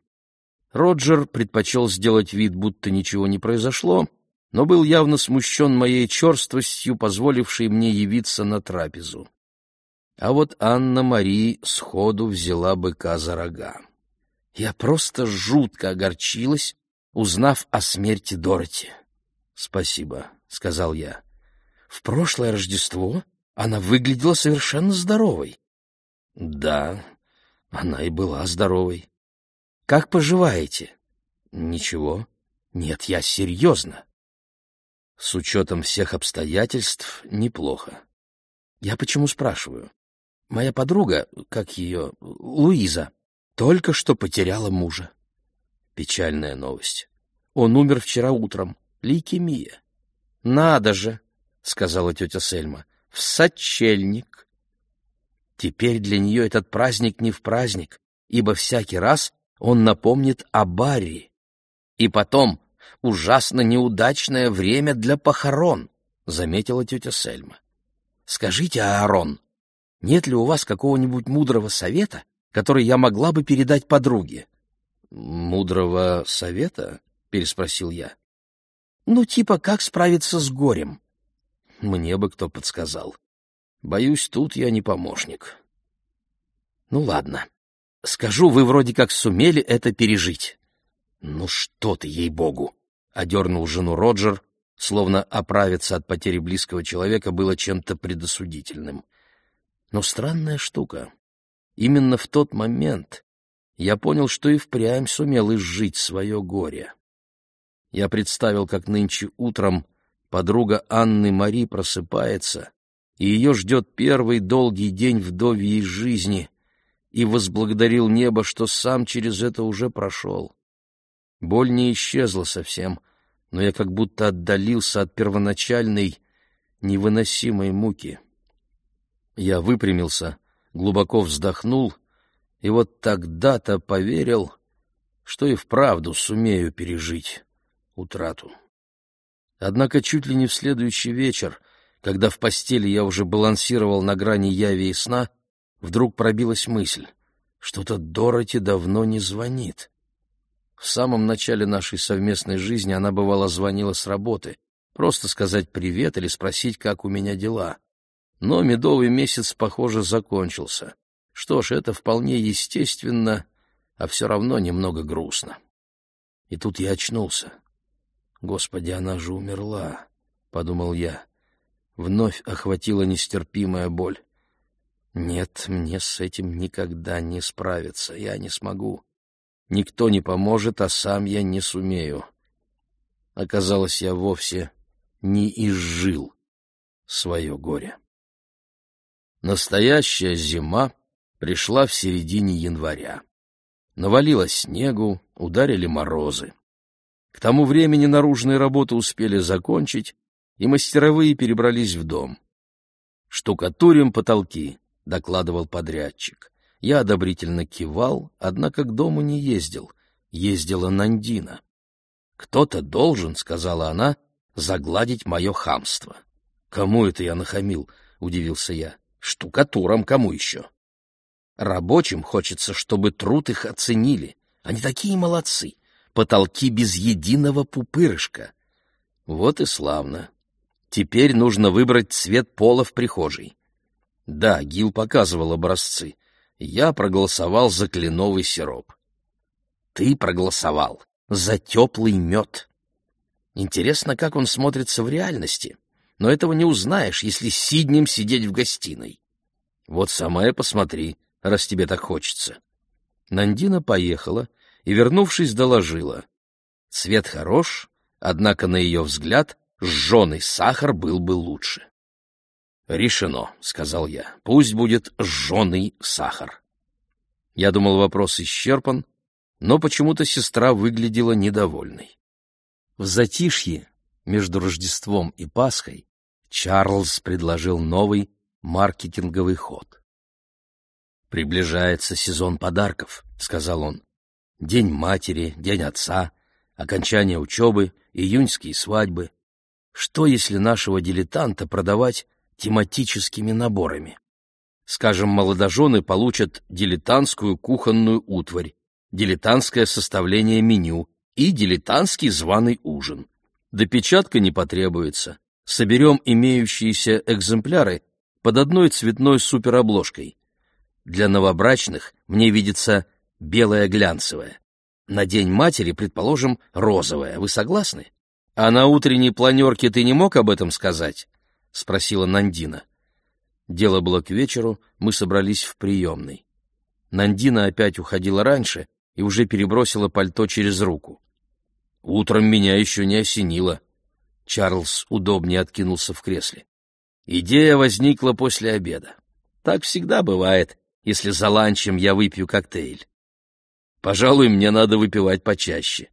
Роджер предпочел сделать вид, будто ничего не произошло, но был явно смущен моей черствостью, позволившей мне явиться на трапезу. А вот Анна-Мари сходу взяла быка за рога. Я просто жутко огорчилась, узнав о смерти Дороти. — Спасибо, — сказал я. В прошлое Рождество она выглядела совершенно здоровой. — Да, она и была здоровой. — Как поживаете? — Ничего. — Нет, я серьезно. С учетом всех обстоятельств неплохо. Я почему спрашиваю? Моя подруга, как ее, Луиза, только что потеряла мужа. Печальная новость. Он умер вчера утром. Лейкемия. Надо же, сказала тетя Сельма, в сочельник. Теперь для нее этот праздник не в праздник, ибо всякий раз он напомнит о Барри. И потом ужасно неудачное время для похорон», — заметила тетя Сельма. «Скажите, Аарон, нет ли у вас какого-нибудь мудрого совета, который я могла бы передать подруге?» «Мудрого совета?» — переспросил я. «Ну, типа, как справиться с горем?» «Мне бы кто подсказал. Боюсь, тут я не помощник». «Ну, ладно. Скажу, вы вроде как сумели это пережить». «Ну что ты, ей-богу!» — одернул жену Роджер, словно оправиться от потери близкого человека было чем-то предосудительным. Но странная штука. Именно в тот момент я понял, что и впрямь сумел изжить свое горе. Я представил, как нынче утром подруга Анны Мари просыпается, и ее ждет первый долгий день вдовьей жизни, и возблагодарил небо, что сам через это уже прошел. Боль не исчезла совсем, но я как будто отдалился от первоначальной невыносимой муки. Я выпрямился, глубоко вздохнул, и вот тогда-то поверил, что и вправду сумею пережить утрату. Однако чуть ли не в следующий вечер, когда в постели я уже балансировал на грани яви и сна, вдруг пробилась мысль, что-то Дороти давно не звонит. В самом начале нашей совместной жизни она бывало звонила с работы, просто сказать привет или спросить, как у меня дела. Но медовый месяц, похоже, закончился. Что ж, это вполне естественно, а все равно немного грустно. И тут я очнулся. «Господи, она же умерла», — подумал я. Вновь охватила нестерпимая боль. «Нет, мне с этим никогда не справиться, я не смогу. Никто не поможет, а сам я не сумею». Оказалось, я вовсе не изжил свое горе. Настоящая зима пришла в середине января. Навалило снегу, ударили морозы. К тому времени наружные работы успели закончить, и мастеровые перебрались в дом. «Штукатурим потолки», — докладывал подрядчик. Я одобрительно кивал, однако к дому не ездил. Ездила Нандина. «Кто-то должен», — сказала она, — «загладить мое хамство». «Кому это я нахамил?» — удивился я. «Штукатурам кому еще?» «Рабочим хочется, чтобы труд их оценили. Они такие молодцы потолки без единого пупырышка. Вот и славно. Теперь нужно выбрать цвет пола в прихожей. Да, Гил показывал образцы. Я проголосовал за кленовый сироп. Ты проголосовал за теплый мед. Интересно, как он смотрится в реальности. Но этого не узнаешь, если сиднем сидеть в гостиной. Вот сама и посмотри, раз тебе так хочется. Нандина поехала, и, вернувшись, доложила. Цвет хорош, однако, на ее взгляд, жженый сахар был бы лучше. «Решено», — сказал я, — «пусть будет жженый сахар». Я думал, вопрос исчерпан, но почему-то сестра выглядела недовольной. В затишье между Рождеством и Пасхой Чарльз предложил новый маркетинговый ход. «Приближается сезон подарков», — сказал он. День матери, День отца, окончание учебы, июньские свадьбы. Что, если нашего дилетанта продавать тематическими наборами? Скажем, молодожены получат дилетантскую кухонную утварь, дилетантское составление меню и дилетантский званый ужин. Допечатка не потребуется. Соберем имеющиеся экземпляры под одной цветной суперобложкой. Для новобрачных мне видится белая глянцевая. На День матери, предположим, розовая. Вы согласны? А на утренней планерке ты не мог об этом сказать? — спросила Нандина. Дело было к вечеру, мы собрались в приемной. Нандина опять уходила раньше и уже перебросила пальто через руку. Утром меня еще не осенило. Чарльз удобнее откинулся в кресле. Идея возникла после обеда. Так всегда бывает, если за ланчем я выпью коктейль. Пожалуй, мне надо выпивать почаще.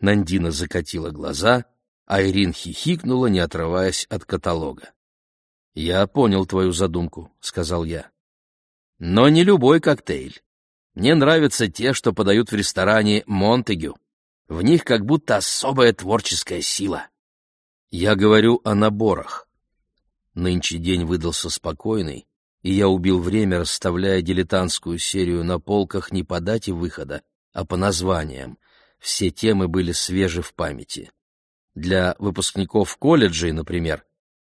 Нандина закатила глаза, а Ирин хихикнула, не отрываясь от каталога. «Я понял твою задумку», — сказал я. «Но не любой коктейль. Мне нравятся те, что подают в ресторане «Монтегю». В них как будто особая творческая сила. Я говорю о наборах. Нынче день выдался спокойный, и я убил время, расставляя дилетантскую серию на полках не по дате выхода, а по названиям. Все темы были свежи в памяти. Для выпускников колледжей, например,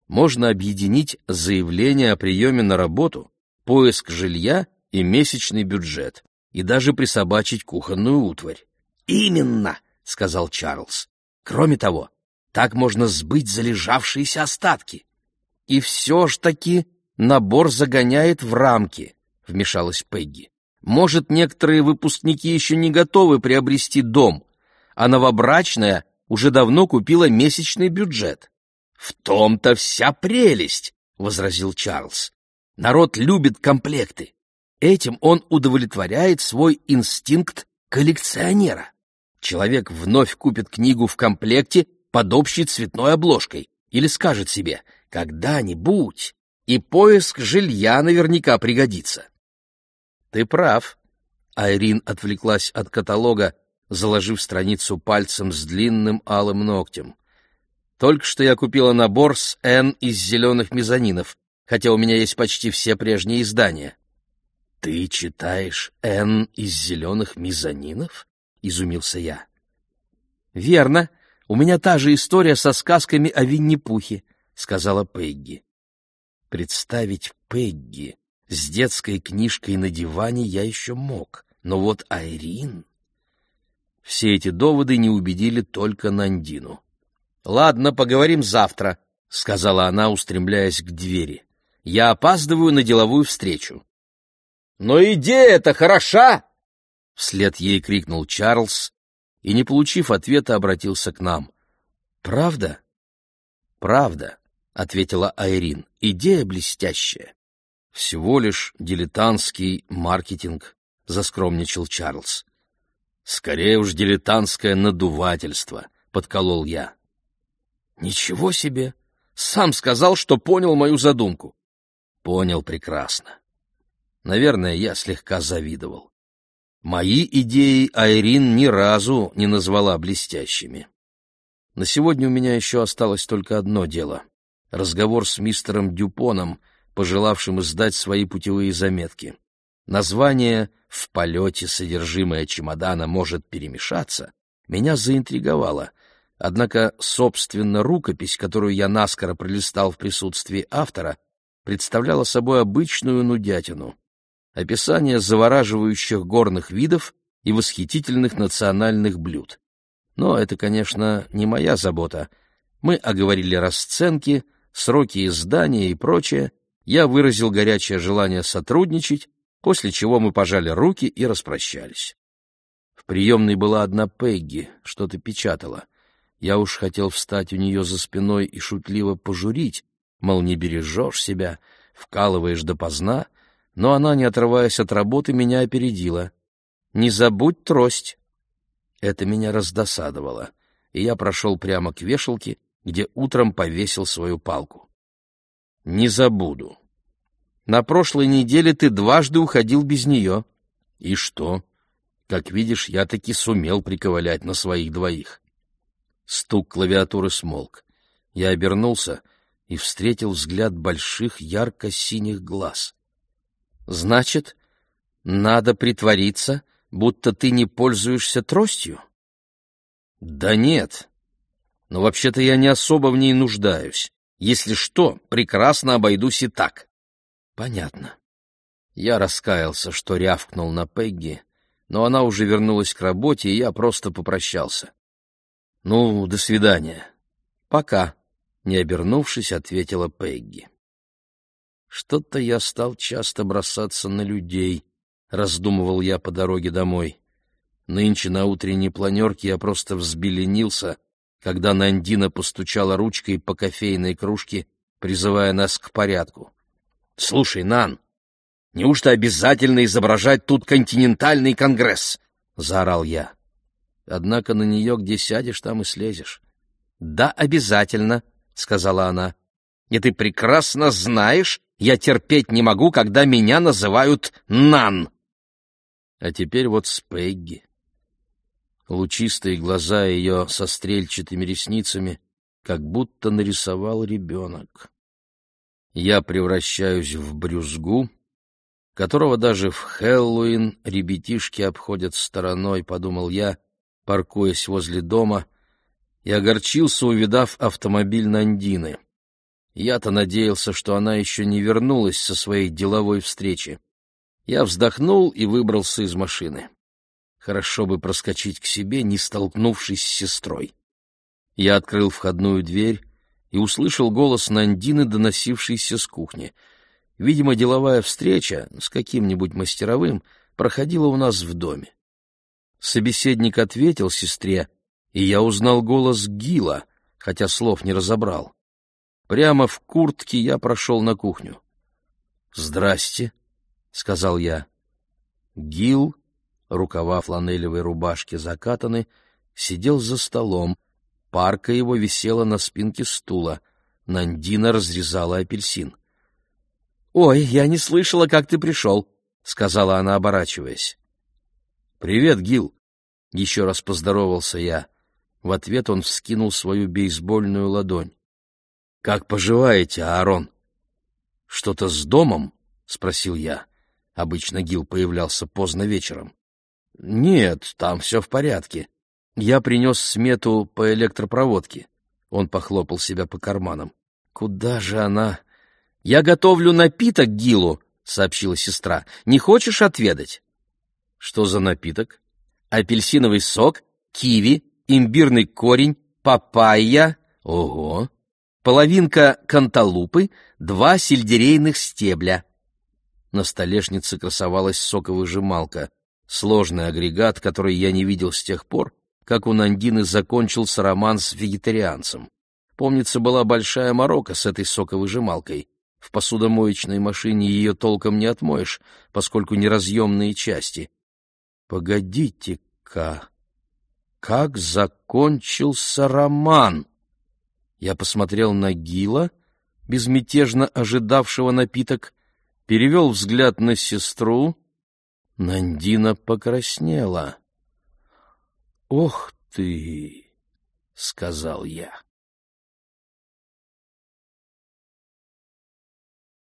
можно объединить заявление о приеме на работу, поиск жилья и месячный бюджет, и даже присобачить кухонную утварь. «Именно!» — сказал Чарльз. «Кроме того, так можно сбыть залежавшиеся остатки. И все ж таки набор загоняет в рамки», — вмешалась Пегги. «Может, некоторые выпускники еще не готовы приобрести дом, а новобрачная уже давно купила месячный бюджет. В том-то вся прелесть, возразил Чарльз. Народ любит комплекты. Этим он удовлетворяет свой инстинкт коллекционера. Человек вновь купит книгу в комплекте под общей цветной обложкой или скажет себе «когда-нибудь» и поиск жилья наверняка пригодится. Ты прав. Айрин отвлеклась от каталога, заложив страницу пальцем с длинным алым ногтем. Только что я купила набор с «Н» из зеленых мезонинов, хотя у меня есть почти все прежние издания. — Ты читаешь «Н» из зеленых мезонинов? — изумился я. — Верно. У меня та же история со сказками о Винни-Пухе, — сказала Пегги. Представить Пегги с детской книжкой на диване я еще мог, но вот Айрин... Все эти доводы не убедили только Нандину. «Ладно, поговорим завтра», — сказала она, устремляясь к двери. «Я опаздываю на деловую встречу». «Но идея-то хороша!» Вслед ей крикнул Чарльз и, не получив ответа, обратился к нам. «Правда?» «Правда», — ответила Айрин. «Идея блестящая». «Всего лишь дилетантский маркетинг», — заскромничал Чарльз. «Скорее уж дилетантское надувательство», — подколол я. «Ничего себе! Сам сказал, что понял мою задумку». «Понял прекрасно. Наверное, я слегка завидовал. Мои идеи Айрин ни разу не назвала блестящими. На сегодня у меня еще осталось только одно дело — разговор с мистером Дюпоном, пожелавшим издать свои путевые заметки. Название «В полете содержимое чемодана может перемешаться» меня заинтриговало, однако, собственно, рукопись, которую я наскоро пролистал в присутствии автора, представляла собой обычную нудятину. Описание завораживающих горных видов и восхитительных национальных блюд. Но это, конечно, не моя забота. Мы оговорили расценки, сроки издания и прочее. Я выразил горячее желание сотрудничать, после чего мы пожали руки и распрощались. В приемной была одна Пегги, что-то печатала. Я уж хотел встать у нее за спиной и шутливо пожурить, мол, не бережешь себя, вкалываешь допоздна, но она, не отрываясь от работы, меня опередила. «Не забудь трость!» Это меня раздосадовало, и я прошел прямо к вешалке, где утром повесил свою палку. «Не забуду», на прошлой неделе ты дважды уходил без нее. И что? Как видишь, я таки сумел приковылять на своих двоих. Стук клавиатуры смолк. Я обернулся и встретил взгляд больших ярко-синих глаз. Значит, надо притвориться, будто ты не пользуешься тростью? Да нет. Но вообще-то я не особо в ней нуждаюсь. Если что, прекрасно обойдусь и так. Понятно. Я раскаялся, что рявкнул на Пегги, но она уже вернулась к работе, и я просто попрощался. Ну, до свидания. Пока, не обернувшись, ответила Пегги. Что-то я стал часто бросаться на людей, раздумывал я по дороге домой. Нынче на утренней планерке я просто взбеленился, когда Нандина постучала ручкой по кофейной кружке, призывая нас к порядку. Слушай, Нан, неужто обязательно изображать тут континентальный конгресс? заорал я. Однако на нее где сядешь, там и слезешь. Да, обязательно, сказала она. И ты прекрасно знаешь, я терпеть не могу, когда меня называют Нан. А теперь вот с. Лучистые глаза ее со стрельчатыми ресницами, как будто нарисовал ребенок я превращаюсь в брюзгу, которого даже в Хэллоуин ребятишки обходят стороной, подумал я, паркуясь возле дома, и огорчился, увидав автомобиль Нандины. Я-то надеялся, что она еще не вернулась со своей деловой встречи. Я вздохнул и выбрался из машины. Хорошо бы проскочить к себе, не столкнувшись с сестрой. Я открыл входную дверь и услышал голос Нандины, доносившийся с кухни. Видимо, деловая встреча с каким-нибудь мастеровым проходила у нас в доме. Собеседник ответил сестре, и я узнал голос Гила, хотя слов не разобрал. Прямо в куртке я прошел на кухню. «Здрасте», — сказал я. Гил, рукава фланелевой рубашки закатаны, сидел за столом, парка его висела на спинке стула, Нандина разрезала апельсин. «Ой, я не слышала, как ты пришел», — сказала она, оборачиваясь. «Привет, Гил», — еще раз поздоровался я. В ответ он вскинул свою бейсбольную ладонь. «Как поживаете, Аарон?» «Что-то с домом?» — спросил я. Обычно Гил появлялся поздно вечером. «Нет, там все в порядке. Я принес смету по электропроводке». Он похлопал себя по карманам. «Куда же она?» «Я готовлю напиток Гилу», — сообщила сестра. «Не хочешь отведать?» «Что за напиток?» «Апельсиновый сок, киви, имбирный корень, папайя...» «Ого!» «Половинка канталупы, два сельдерейных стебля». На столешнице красовалась соковыжималка, сложный агрегат, который я не видел с тех пор, как у Нандины закончился роман с вегетарианцем. Помнится, была большая морока с этой соковыжималкой. В посудомоечной машине ее толком не отмоешь, поскольку неразъемные части. Погодите-ка, как закончился роман? Я посмотрел на Гила, безмятежно ожидавшего напиток, перевел взгляд на сестру. Нандина покраснела. «Ох ты!» — сказал я.